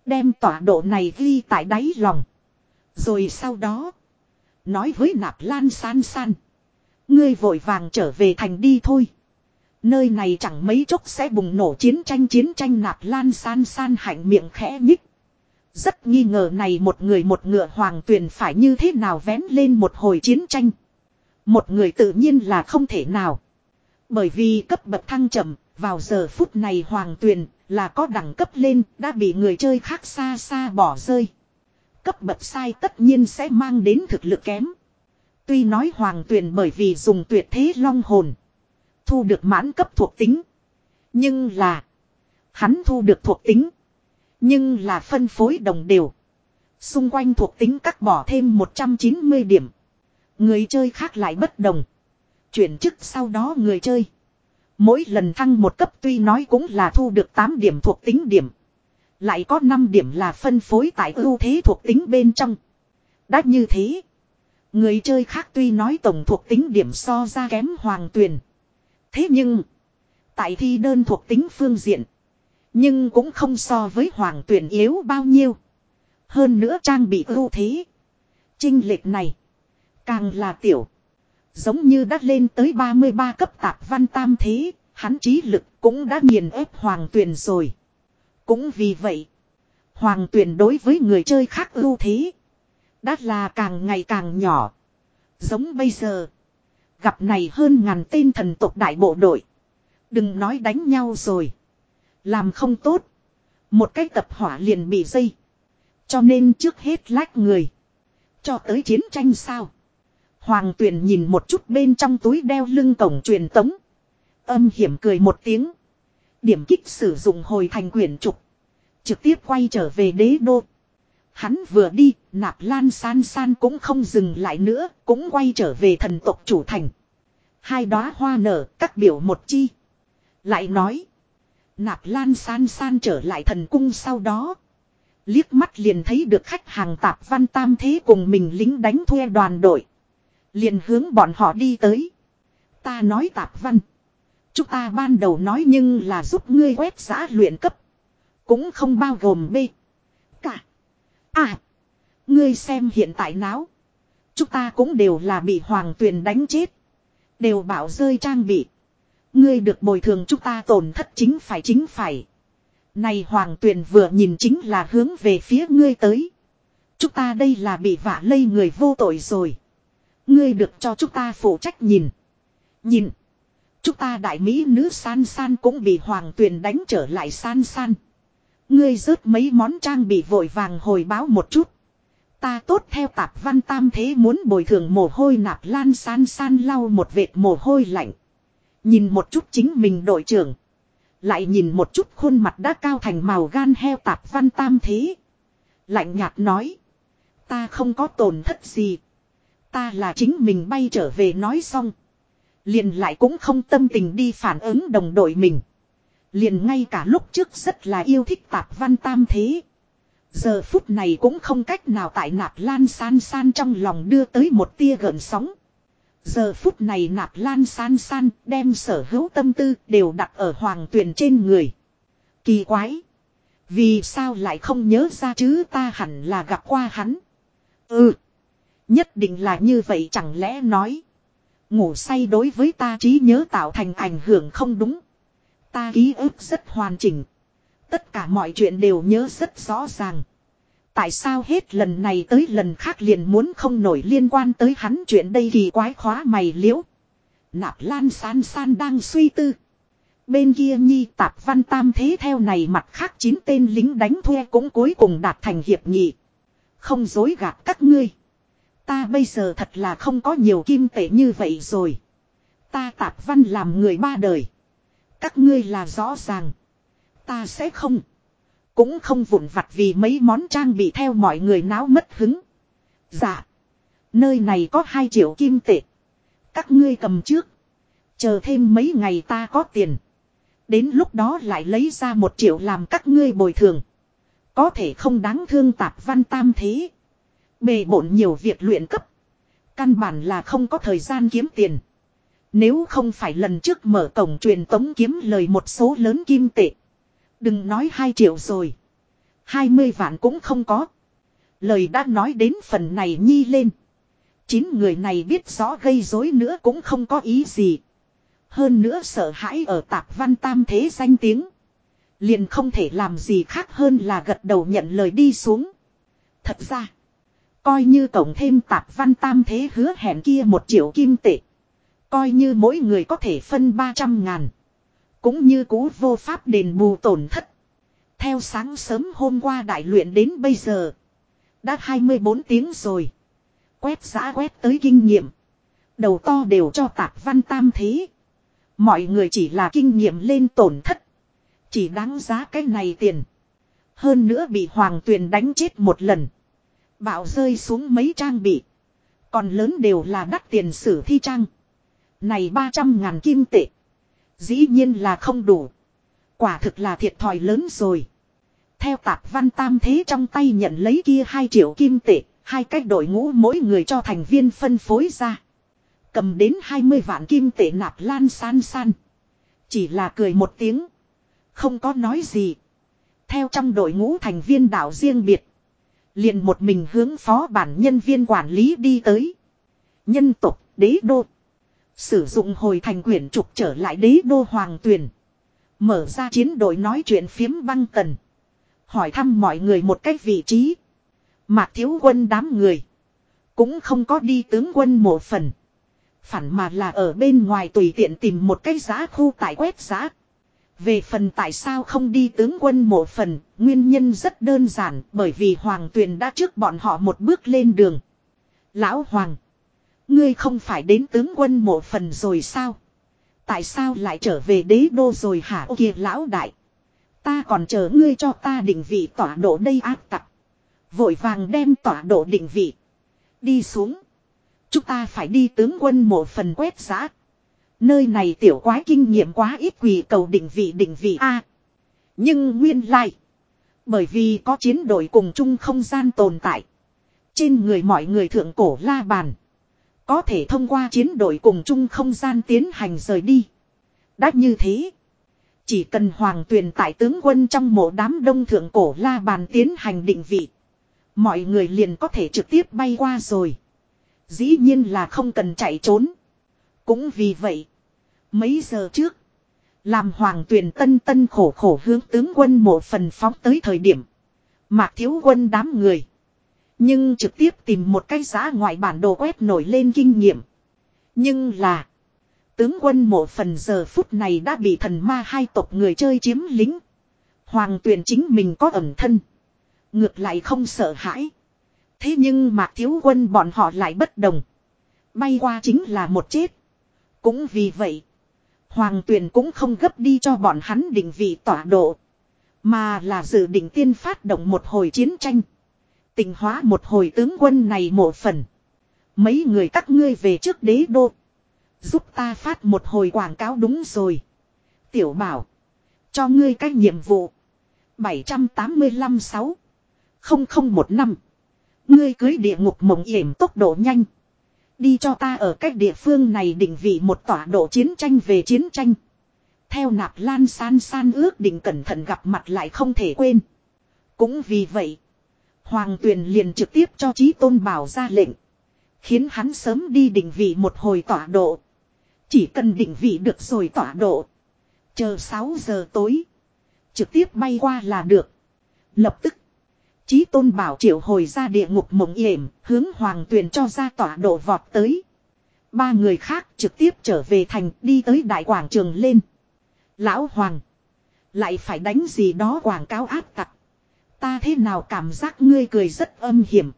Đem tọa độ này ghi tại đáy lòng. Rồi sau đó. Nói với nạp lan san san. Ngươi vội vàng trở về thành đi thôi. Nơi này chẳng mấy chốc sẽ bùng nổ chiến tranh chiến tranh nạp lan san san hạnh miệng khẽ nhích. Rất nghi ngờ này một người một ngựa hoàng tuyền phải như thế nào vén lên một hồi chiến tranh. Một người tự nhiên là không thể nào. Bởi vì cấp bậc thăng chậm, vào giờ phút này hoàng tuyền là có đẳng cấp lên đã bị người chơi khác xa xa bỏ rơi. Cấp bậc sai tất nhiên sẽ mang đến thực lực kém. Tuy nói hoàng tuyền bởi vì dùng tuyệt thế long hồn. Thu được mãn cấp thuộc tính. Nhưng là. Hắn thu được thuộc tính. Nhưng là phân phối đồng đều. Xung quanh thuộc tính cắt bỏ thêm 190 điểm. Người chơi khác lại bất đồng. Chuyển chức sau đó người chơi. Mỗi lần thăng một cấp tuy nói cũng là thu được 8 điểm thuộc tính điểm. Lại có 5 điểm là phân phối tại ưu thế thuộc tính bên trong. Đã như thế. Người chơi khác tuy nói tổng thuộc tính điểm so ra kém hoàng tuyền. Thế nhưng. Tại thi đơn thuộc tính phương diện. Nhưng cũng không so với hoàng tuyển yếu bao nhiêu. Hơn nữa trang bị ưu thế. Trinh lệch này. Càng là tiểu. Giống như đã lên tới 33 cấp tạp văn tam thế. Hắn trí lực cũng đã nghiền ép hoàng tuyển rồi. Cũng vì vậy. Hoàng tuyển đối với người chơi khác ưu thế. Đã là càng ngày càng nhỏ. Giống bây giờ. Gặp này hơn ngàn tên thần tộc đại bộ đội. Đừng nói đánh nhau rồi. Làm không tốt. Một cái tập hỏa liền bị dây. Cho nên trước hết lách người. Cho tới chiến tranh sao. Hoàng tuyển nhìn một chút bên trong túi đeo lưng cổng truyền tống. Âm hiểm cười một tiếng. Điểm kích sử dụng hồi thành quyển trục. Trực tiếp quay trở về đế đô. Hắn vừa đi, nạp lan san san cũng không dừng lại nữa, cũng quay trở về thần tộc chủ thành. Hai đóa hoa nở, các biểu một chi. Lại nói. Nạp lan san san trở lại thần cung sau đó. Liếc mắt liền thấy được khách hàng tạp văn tam thế cùng mình lính đánh thuê đoàn đội. Liền hướng bọn họ đi tới. Ta nói tạp văn. Chúng ta ban đầu nói nhưng là giúp ngươi quét giã luyện cấp. Cũng không bao gồm B. Cả. À. Ngươi xem hiện tại náo. Chúng ta cũng đều là bị hoàng tuyền đánh chết. Đều bảo rơi trang bị. Ngươi được bồi thường chúng ta tổn thất chính phải chính phải. Này hoàng tuyền vừa nhìn chính là hướng về phía ngươi tới. Chúng ta đây là bị vả lây người vô tội rồi. Ngươi được cho chúng ta phụ trách nhìn. Nhìn. Chúng ta đại mỹ nữ san san cũng bị hoàng tuyền đánh trở lại san san. Ngươi rớt mấy món trang bị vội vàng hồi báo một chút. Ta tốt theo tạp văn tam thế muốn bồi thường mồ hôi nạp lan san san lau một vệt mồ hôi lạnh. Nhìn một chút chính mình đội trưởng. Lại nhìn một chút khuôn mặt đã cao thành màu gan heo tạp văn tam thế. Lạnh nhạt nói. Ta không có tổn thất gì. Ta là chính mình bay trở về nói xong. Liền lại cũng không tâm tình đi phản ứng đồng đội mình. Liền ngay cả lúc trước rất là yêu thích tạp văn tam thế. Giờ phút này cũng không cách nào tại nạp lan san san trong lòng đưa tới một tia gợn sóng. Giờ phút này nạp lan san san đem sở hữu tâm tư đều đặt ở hoàng tuyền trên người. Kỳ quái. Vì sao lại không nhớ ra chứ ta hẳn là gặp qua hắn. Ừ. Nhất định là như vậy chẳng lẽ nói. Ngủ say đối với ta trí nhớ tạo thành ảnh hưởng không đúng. Ta ký ức rất hoàn chỉnh. Tất cả mọi chuyện đều nhớ rất rõ ràng. Tại sao hết lần này tới lần khác liền muốn không nổi liên quan tới hắn chuyện đây kỳ quái khóa mày liễu. Nạp lan san san đang suy tư. Bên kia nhi tạp văn tam thế theo này mặt khác chín tên lính đánh thuê cũng cuối cùng đạt thành hiệp nghị. Không dối gạt các ngươi. Ta bây giờ thật là không có nhiều kim tệ như vậy rồi. Ta tạp văn làm người ba đời. Các ngươi là rõ ràng. Ta sẽ không. Cũng không vụn vặt vì mấy món trang bị theo mọi người náo mất hứng. Dạ. Nơi này có 2 triệu kim tệ. Các ngươi cầm trước. Chờ thêm mấy ngày ta có tiền. Đến lúc đó lại lấy ra một triệu làm các ngươi bồi thường. Có thể không đáng thương tạp văn tam thế. Bề bộn nhiều việc luyện cấp. Căn bản là không có thời gian kiếm tiền. Nếu không phải lần trước mở cổng truyền tống kiếm lời một số lớn kim tệ. Đừng nói 2 triệu rồi. 20 vạn cũng không có. Lời đã nói đến phần này nhi lên. Chín người này biết rõ gây rối nữa cũng không có ý gì. Hơn nữa sợ hãi ở tạp văn tam thế danh tiếng. Liền không thể làm gì khác hơn là gật đầu nhận lời đi xuống. Thật ra. Coi như tổng thêm tạp văn tam thế hứa hẹn kia một triệu kim tệ. Coi như mỗi người có thể phân 300 ngàn. Cũng như cú vô pháp đền bù tổn thất. Theo sáng sớm hôm qua đại luyện đến bây giờ. Đã 24 tiếng rồi. Quét giã quét tới kinh nghiệm. Đầu to đều cho tạp văn tam thế. Mọi người chỉ là kinh nghiệm lên tổn thất. Chỉ đáng giá cái này tiền. Hơn nữa bị hoàng tuyền đánh chết một lần. Bạo rơi xuống mấy trang bị. Còn lớn đều là đắt tiền sử thi trang. Này 300 ngàn kim tệ. Dĩ nhiên là không đủ. Quả thực là thiệt thòi lớn rồi. Theo tạp văn tam thế trong tay nhận lấy kia 2 triệu kim tệ. Hai cách đội ngũ mỗi người cho thành viên phân phối ra. Cầm đến 20 vạn kim tệ nạp lan san san. Chỉ là cười một tiếng. Không có nói gì. Theo trong đội ngũ thành viên đảo riêng biệt. Liền một mình hướng phó bản nhân viên quản lý đi tới. Nhân tục, đế đô. Sử dụng hồi thành quyển trục trở lại đế đô hoàng tuyền. Mở ra chiến đội nói chuyện phiếm băng tần. Hỏi thăm mọi người một cách vị trí. Mạc thiếu quân đám người. Cũng không có đi tướng quân một phần. Phản mà là ở bên ngoài tùy tiện tìm một cái giá khu tại quét giá. Về phần tại sao không đi tướng quân một phần, nguyên nhân rất đơn giản bởi vì Hoàng Tuyền đã trước bọn họ một bước lên đường. Lão Hoàng, ngươi không phải đến tướng quân một phần rồi sao? Tại sao lại trở về đế đô rồi hả ô kìa lão đại? Ta còn chờ ngươi cho ta định vị tọa độ đây ác tặc. Vội vàng đem tọa độ định vị. Đi xuống. Chúng ta phải đi tướng quân một phần quét giã. Nơi này tiểu quái kinh nghiệm quá ít quỳ cầu định vị định vị A. Nhưng nguyên lai. Bởi vì có chiến đội cùng chung không gian tồn tại. Trên người mọi người thượng cổ la bàn. Có thể thông qua chiến đội cùng chung không gian tiến hành rời đi. Đã như thế. Chỉ cần hoàng tuyền tại tướng quân trong mộ đám đông thượng cổ la bàn tiến hành định vị. Mọi người liền có thể trực tiếp bay qua rồi. Dĩ nhiên là không cần chạy trốn. Cũng vì vậy. Mấy giờ trước. Làm hoàng tuyển tân tân khổ khổ hướng tướng quân mộ phần phóng tới thời điểm. Mạc thiếu quân đám người. Nhưng trực tiếp tìm một cái giá ngoại bản đồ quét nổi lên kinh nghiệm. Nhưng là. Tướng quân một phần giờ phút này đã bị thần ma hai tộc người chơi chiếm lính. Hoàng tuyển chính mình có ẩm thân. Ngược lại không sợ hãi. Thế nhưng mà thiếu quân bọn họ lại bất đồng. Bay qua chính là một chết. Cũng vì vậy. Hoàng tuyền cũng không gấp đi cho bọn hắn định vị tọa độ. Mà là dự định tiên phát động một hồi chiến tranh. Tình hóa một hồi tướng quân này một phần. Mấy người các ngươi về trước đế đô. Giúp ta phát một hồi quảng cáo đúng rồi. Tiểu bảo. Cho ngươi cách nhiệm vụ. 785 6. 00một năm. Ngươi cưới địa ngục mộng yểm tốc độ nhanh. Đi cho ta ở cách địa phương này định vị một tọa độ chiến tranh về chiến tranh. Theo nạp lan san san ước định cẩn thận gặp mặt lại không thể quên. Cũng vì vậy. Hoàng tuyền liền trực tiếp cho Chí tôn bảo ra lệnh. Khiến hắn sớm đi định vị một hồi tọa độ. Chỉ cần định vị được rồi tọa độ. Chờ 6 giờ tối. Trực tiếp bay qua là được. Lập tức. Chí tôn bảo triệu hồi ra địa ngục mộng yểm, hướng hoàng tuyền cho ra tọa độ vọt tới. Ba người khác trực tiếp trở về thành đi tới đại quảng trường lên. Lão hoàng. Lại phải đánh gì đó quảng cáo áp tặc. Ta thế nào cảm giác ngươi cười rất âm hiểm.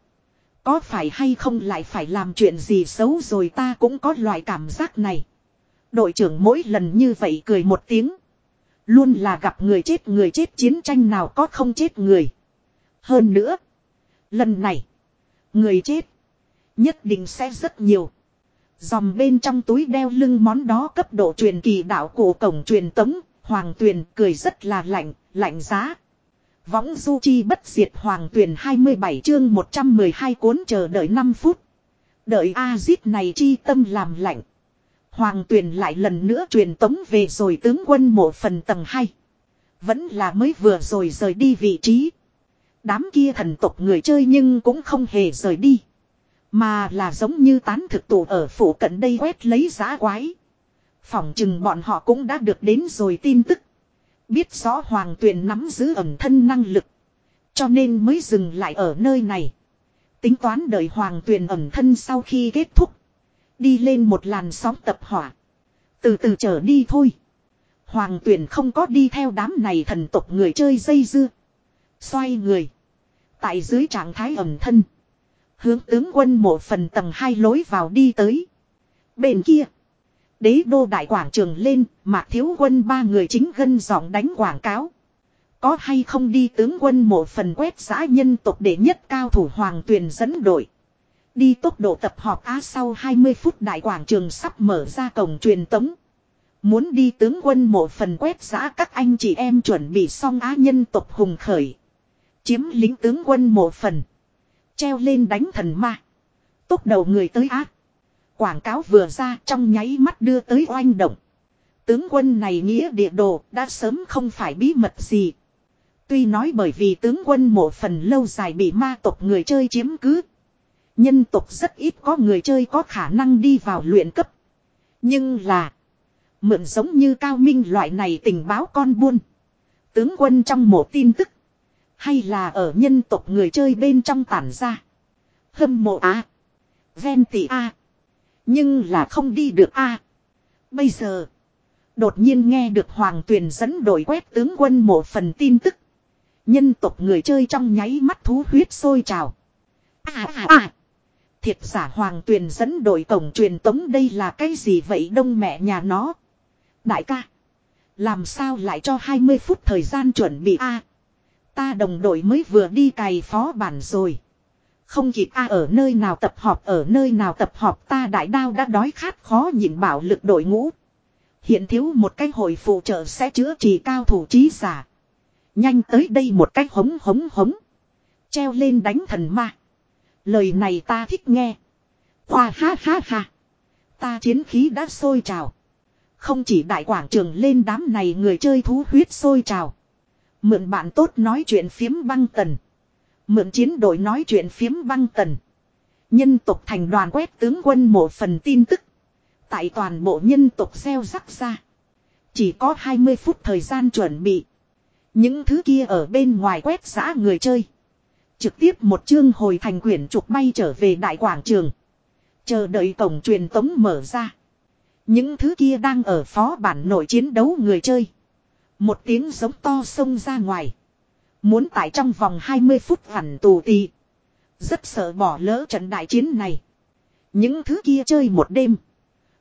Có phải hay không lại phải làm chuyện gì xấu rồi ta cũng có loại cảm giác này. Đội trưởng mỗi lần như vậy cười một tiếng. Luôn là gặp người chết người chết chiến tranh nào có không chết người. Hơn nữa. Lần này. Người chết. Nhất định sẽ rất nhiều. Dòng bên trong túi đeo lưng món đó cấp độ truyền kỳ đạo cổ cổng truyền tống. Hoàng tuyền cười rất là lạnh, lạnh giá. Võng du chi bất diệt hoàng tuyền 27 chương 112 cuốn chờ đợi 5 phút. Đợi A-zit này chi tâm làm lạnh. Hoàng tuyền lại lần nữa truyền tống về rồi tướng quân một phần tầng 2. Vẫn là mới vừa rồi rời đi vị trí. Đám kia thần tộc người chơi nhưng cũng không hề rời đi. Mà là giống như tán thực tụ ở phủ cận đây quét lấy giá quái. Phỏng chừng bọn họ cũng đã được đến rồi tin tức. Biết rõ hoàng tuyền nắm giữ ẩm thân năng lực. Cho nên mới dừng lại ở nơi này. Tính toán đợi hoàng tuyền ẩm thân sau khi kết thúc. Đi lên một làn sóng tập hỏa. Từ từ trở đi thôi. Hoàng tuyền không có đi theo đám này thần tộc người chơi dây dưa. Xoay người. Tại dưới trạng thái ẩm thân. Hướng tướng quân một phần tầng hai lối vào đi tới. Bên kia. Đế đô đại quảng trường lên, mạc thiếu quân ba người chính gân giọng đánh quảng cáo. Có hay không đi tướng quân một phần quét giã nhân tộc đệ nhất cao thủ hoàng tuyền dẫn đội. Đi tốc độ tập họp á sau 20 phút đại quảng trường sắp mở ra cổng truyền tống. Muốn đi tướng quân một phần quét giã các anh chị em chuẩn bị xong á nhân tộc hùng khởi. Chiếm lính tướng quân một phần. Treo lên đánh thần ma. Tốc đầu người tới ác. Quảng cáo vừa ra trong nháy mắt đưa tới oanh động. Tướng quân này nghĩa địa đồ đã sớm không phải bí mật gì. Tuy nói bởi vì tướng quân một phần lâu dài bị ma tộc người chơi chiếm cứ. Nhân tộc rất ít có người chơi có khả năng đi vào luyện cấp. Nhưng là. Mượn giống như cao minh loại này tình báo con buôn. Tướng quân trong một tin tức. Hay là ở nhân tộc người chơi bên trong tản ra. Hâm mộ á Ven tỷ A. Nhưng là không đi được A. Bây giờ. Đột nhiên nghe được Hoàng Tuyền dẫn đội quét tướng quân một phần tin tức. Nhân tộc người chơi trong nháy mắt thú huyết sôi trào. À à à. Thiệt giả Hoàng Tuyền dẫn đội tổng truyền tống đây là cái gì vậy đông mẹ nhà nó. Đại ca. Làm sao lại cho 20 phút thời gian chuẩn bị a Ta đồng đội mới vừa đi cày phó bản rồi. Không kịp a ở nơi nào tập họp, ở nơi nào tập họp, ta đại đao đã đói khát, khó nhịn bảo lực đội ngũ. Hiện thiếu một cái hội phụ trợ sẽ chữa trị cao thủ trí giả. Nhanh tới đây một cái hống hống hống. Treo lên đánh thần ma. Lời này ta thích nghe. Khoa ha ha ha. Ta chiến khí đã sôi trào. Không chỉ đại quảng trường lên đám này người chơi thú huyết sôi trào. Mượn bạn tốt nói chuyện phiếm băng tần. Mượn chiến đội nói chuyện phiếm băng tần. Nhân tộc thành đoàn quét tướng quân một phần tin tức. Tại toàn bộ nhân tộc gieo rắc ra. Chỉ có 20 phút thời gian chuẩn bị. Những thứ kia ở bên ngoài quét giã người chơi. Trực tiếp một chương hồi thành quyển trục bay trở về đại quảng trường. Chờ đợi cổng truyền tống mở ra. Những thứ kia đang ở phó bản nội chiến đấu người chơi. Một tiếng giống to xông ra ngoài. Muốn tại trong vòng 20 phút hẳn tù tì. Rất sợ bỏ lỡ trận đại chiến này. Những thứ kia chơi một đêm.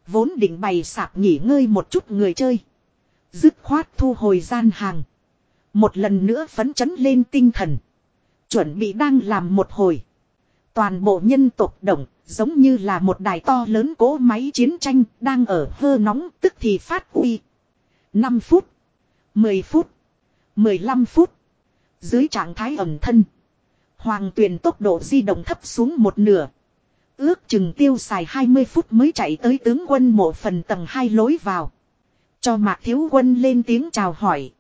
Vốn định bày sạp nghỉ ngơi một chút người chơi. Dứt khoát thu hồi gian hàng. Một lần nữa phấn chấn lên tinh thần. Chuẩn bị đang làm một hồi. Toàn bộ nhân tộc động, giống như là một đài to lớn cố máy chiến tranh, đang ở hơ nóng, tức thì phát uy. 5 phút. 10 phút. 15 phút. Dưới trạng thái ẩm thân. Hoàng tuyền tốc độ di động thấp xuống một nửa. Ước chừng tiêu xài 20 phút mới chạy tới tướng quân mộ phần tầng hai lối vào. Cho mạc thiếu quân lên tiếng chào hỏi.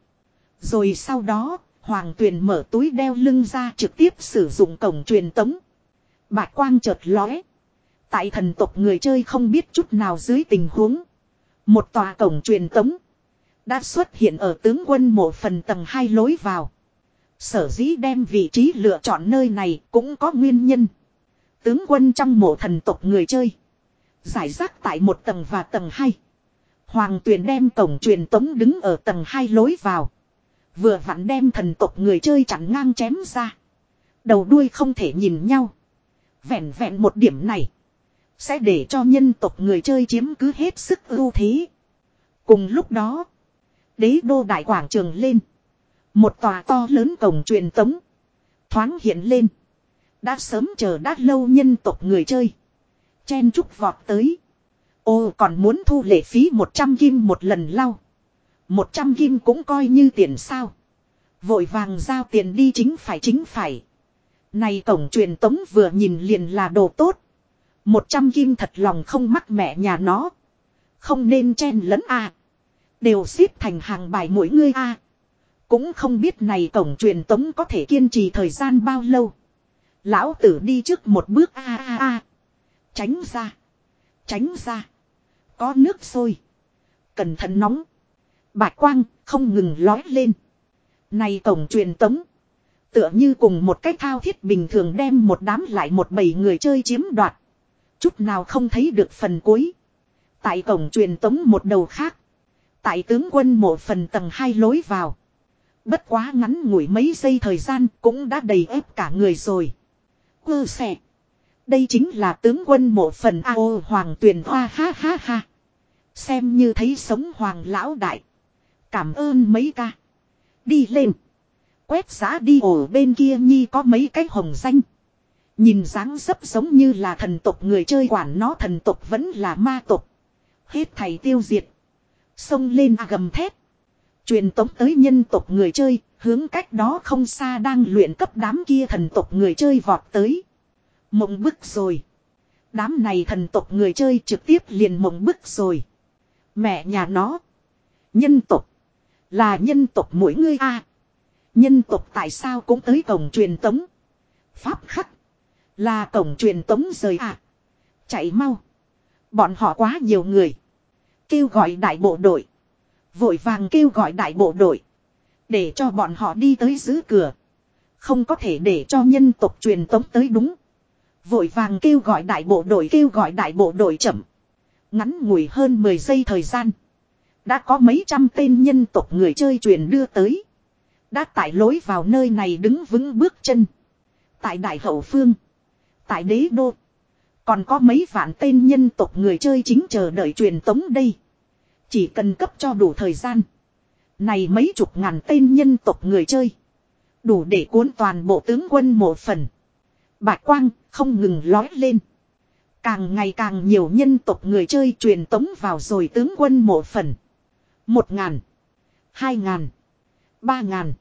Rồi sau đó, Hoàng tuyền mở túi đeo lưng ra trực tiếp sử dụng cổng truyền tống. Bạch quang chợt lóe. Tại thần tộc người chơi không biết chút nào dưới tình huống. Một tòa cổng truyền tống. Đã xuất hiện ở tướng quân mộ phần tầng hai lối vào. Sở dĩ đem vị trí lựa chọn nơi này cũng có nguyên nhân. Tướng quân trong mộ thần tộc người chơi. Giải rác tại một tầng và tầng hai. Hoàng tuyền đem cổng truyền tống đứng ở tầng hai lối vào. Vừa vặn đem thần tộc người chơi chặn ngang chém ra. Đầu đuôi không thể nhìn nhau. Vẹn vẹn một điểm này. Sẽ để cho nhân tộc người chơi chiếm cứ hết sức ưu thế. Cùng lúc đó. Đế đô đại quảng trường lên. Một tòa to lớn cổng truyền tống. Thoáng hiện lên. Đã sớm chờ đã lâu nhân tộc người chơi. Chen chúc vọt tới. Ô, còn muốn thu lệ phí 100 kim một lần lau. 100 kim cũng coi như tiền sao. Vội vàng giao tiền đi chính phải chính phải. Này cổng truyền tống vừa nhìn liền là đồ tốt. 100 kim thật lòng không mắc mẹ nhà nó. Không nên chen lẫn a Đều xếp thành hàng bài mỗi người a cũng không biết này cổng truyền tống có thể kiên trì thời gian bao lâu. Lão tử đi trước một bước a a a. Tránh ra. Tránh ra. Có nước sôi. Cẩn thận nóng. Bạch quang không ngừng lói lên. Này cổng truyền tống. Tựa như cùng một cái thao thiết bình thường đem một đám lại một bầy người chơi chiếm đoạt. Chút nào không thấy được phần cuối. Tại cổng truyền tống một đầu khác. Tại tướng quân mộ phần tầng hai lối vào. Bất quá ngắn ngủi mấy giây thời gian cũng đã đầy ép cả người rồi. Quơ xẹ. Đây chính là tướng quân mộ phần A.O. hoàng tuyền hoa, ha ha ha. Xem như thấy sống hoàng lão đại. Cảm ơn mấy ca. Đi lên. Quét giá đi ổ bên kia nhi có mấy cái hồng danh. Nhìn dáng dấp giống như là thần tộc người chơi quản nó thần tộc vẫn là ma tộc. Hết thầy tiêu diệt. Xông lên à gầm thét. Truyền tống tới nhân tộc người chơi, hướng cách đó không xa đang luyện cấp đám kia thần tộc người chơi vọt tới. Mộng bức rồi. Đám này thần tộc người chơi trực tiếp liền mộng bức rồi. Mẹ nhà nó. Nhân tộc. Là nhân tộc mỗi ngươi a Nhân tộc tại sao cũng tới cổng truyền tống. Pháp khắc. Là cổng truyền tống rời à. Chạy mau. Bọn họ quá nhiều người. Kêu gọi đại bộ đội. Vội vàng kêu gọi đại bộ đội. Để cho bọn họ đi tới giữ cửa. Không có thể để cho nhân tộc truyền tống tới đúng. Vội vàng kêu gọi đại bộ đội, kêu gọi đại bộ đội chậm. Ngắn ngủi hơn 10 giây thời gian. Đã có mấy trăm tên nhân tộc người chơi truyền đưa tới. Đã tại lối vào nơi này đứng vững bước chân. Tại đại hậu phương. Tại đế đô. Còn có mấy vạn tên nhân tộc người chơi chính chờ đợi truyền tống đây. Chỉ cần cấp cho đủ thời gian. Này mấy chục ngàn tên nhân tộc người chơi. Đủ để cuốn toàn bộ tướng quân một phần. Bạch quang không ngừng lói lên. Càng ngày càng nhiều nhân tộc người chơi truyền tống vào rồi tướng quân một phần. Một ngàn. Hai ngàn. Ba ngàn.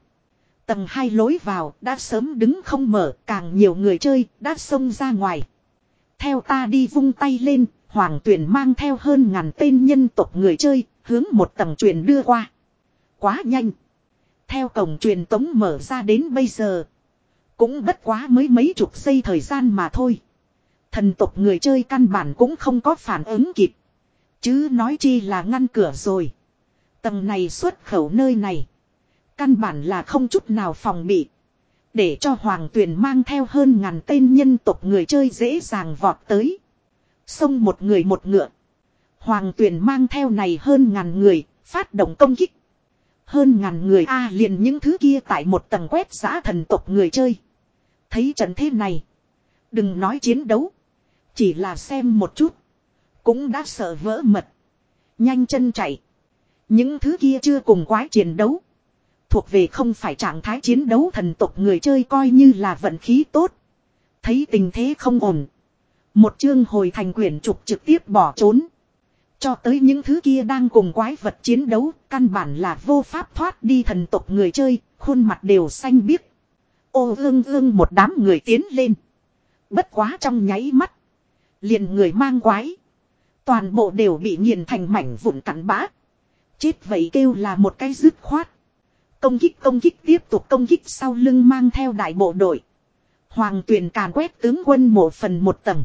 Tầng hai lối vào đã sớm đứng không mở càng nhiều người chơi đã xông ra ngoài. Theo ta đi vung tay lên, hoàng Tuyền mang theo hơn ngàn tên nhân tộc người chơi, hướng một tầng truyền đưa qua. Quá nhanh. Theo cổng truyền tống mở ra đến bây giờ. Cũng bất quá mới mấy chục giây thời gian mà thôi. Thần tộc người chơi căn bản cũng không có phản ứng kịp. Chứ nói chi là ngăn cửa rồi. Tầng này xuất khẩu nơi này. Căn bản là không chút nào phòng bị. Để cho Hoàng Tuyền mang theo hơn ngàn tên nhân tộc người chơi dễ dàng vọt tới. Xông một người một ngựa. Hoàng Tuyền mang theo này hơn ngàn người, phát động công kích. Hơn ngàn người A liền những thứ kia tại một tầng quét giã thần tộc người chơi. Thấy trận thế này. Đừng nói chiến đấu. Chỉ là xem một chút. Cũng đã sợ vỡ mật. Nhanh chân chạy. Những thứ kia chưa cùng quái chiến đấu. Thuộc về không phải trạng thái chiến đấu thần tộc người chơi coi như là vận khí tốt. Thấy tình thế không ổn. Một chương hồi thành quyển trục trực tiếp bỏ trốn. Cho tới những thứ kia đang cùng quái vật chiến đấu, căn bản là vô pháp thoát đi thần tộc người chơi, khuôn mặt đều xanh biếc. Ô ương ương một đám người tiến lên. Bất quá trong nháy mắt. Liền người mang quái. Toàn bộ đều bị nghiền thành mảnh vụn cắn bã. Chết vậy kêu là một cái dứt khoát. Công kích công kích tiếp tục công kích sau lưng mang theo đại bộ đội. Hoàng tuyển càn quét tướng quân một phần một tầng.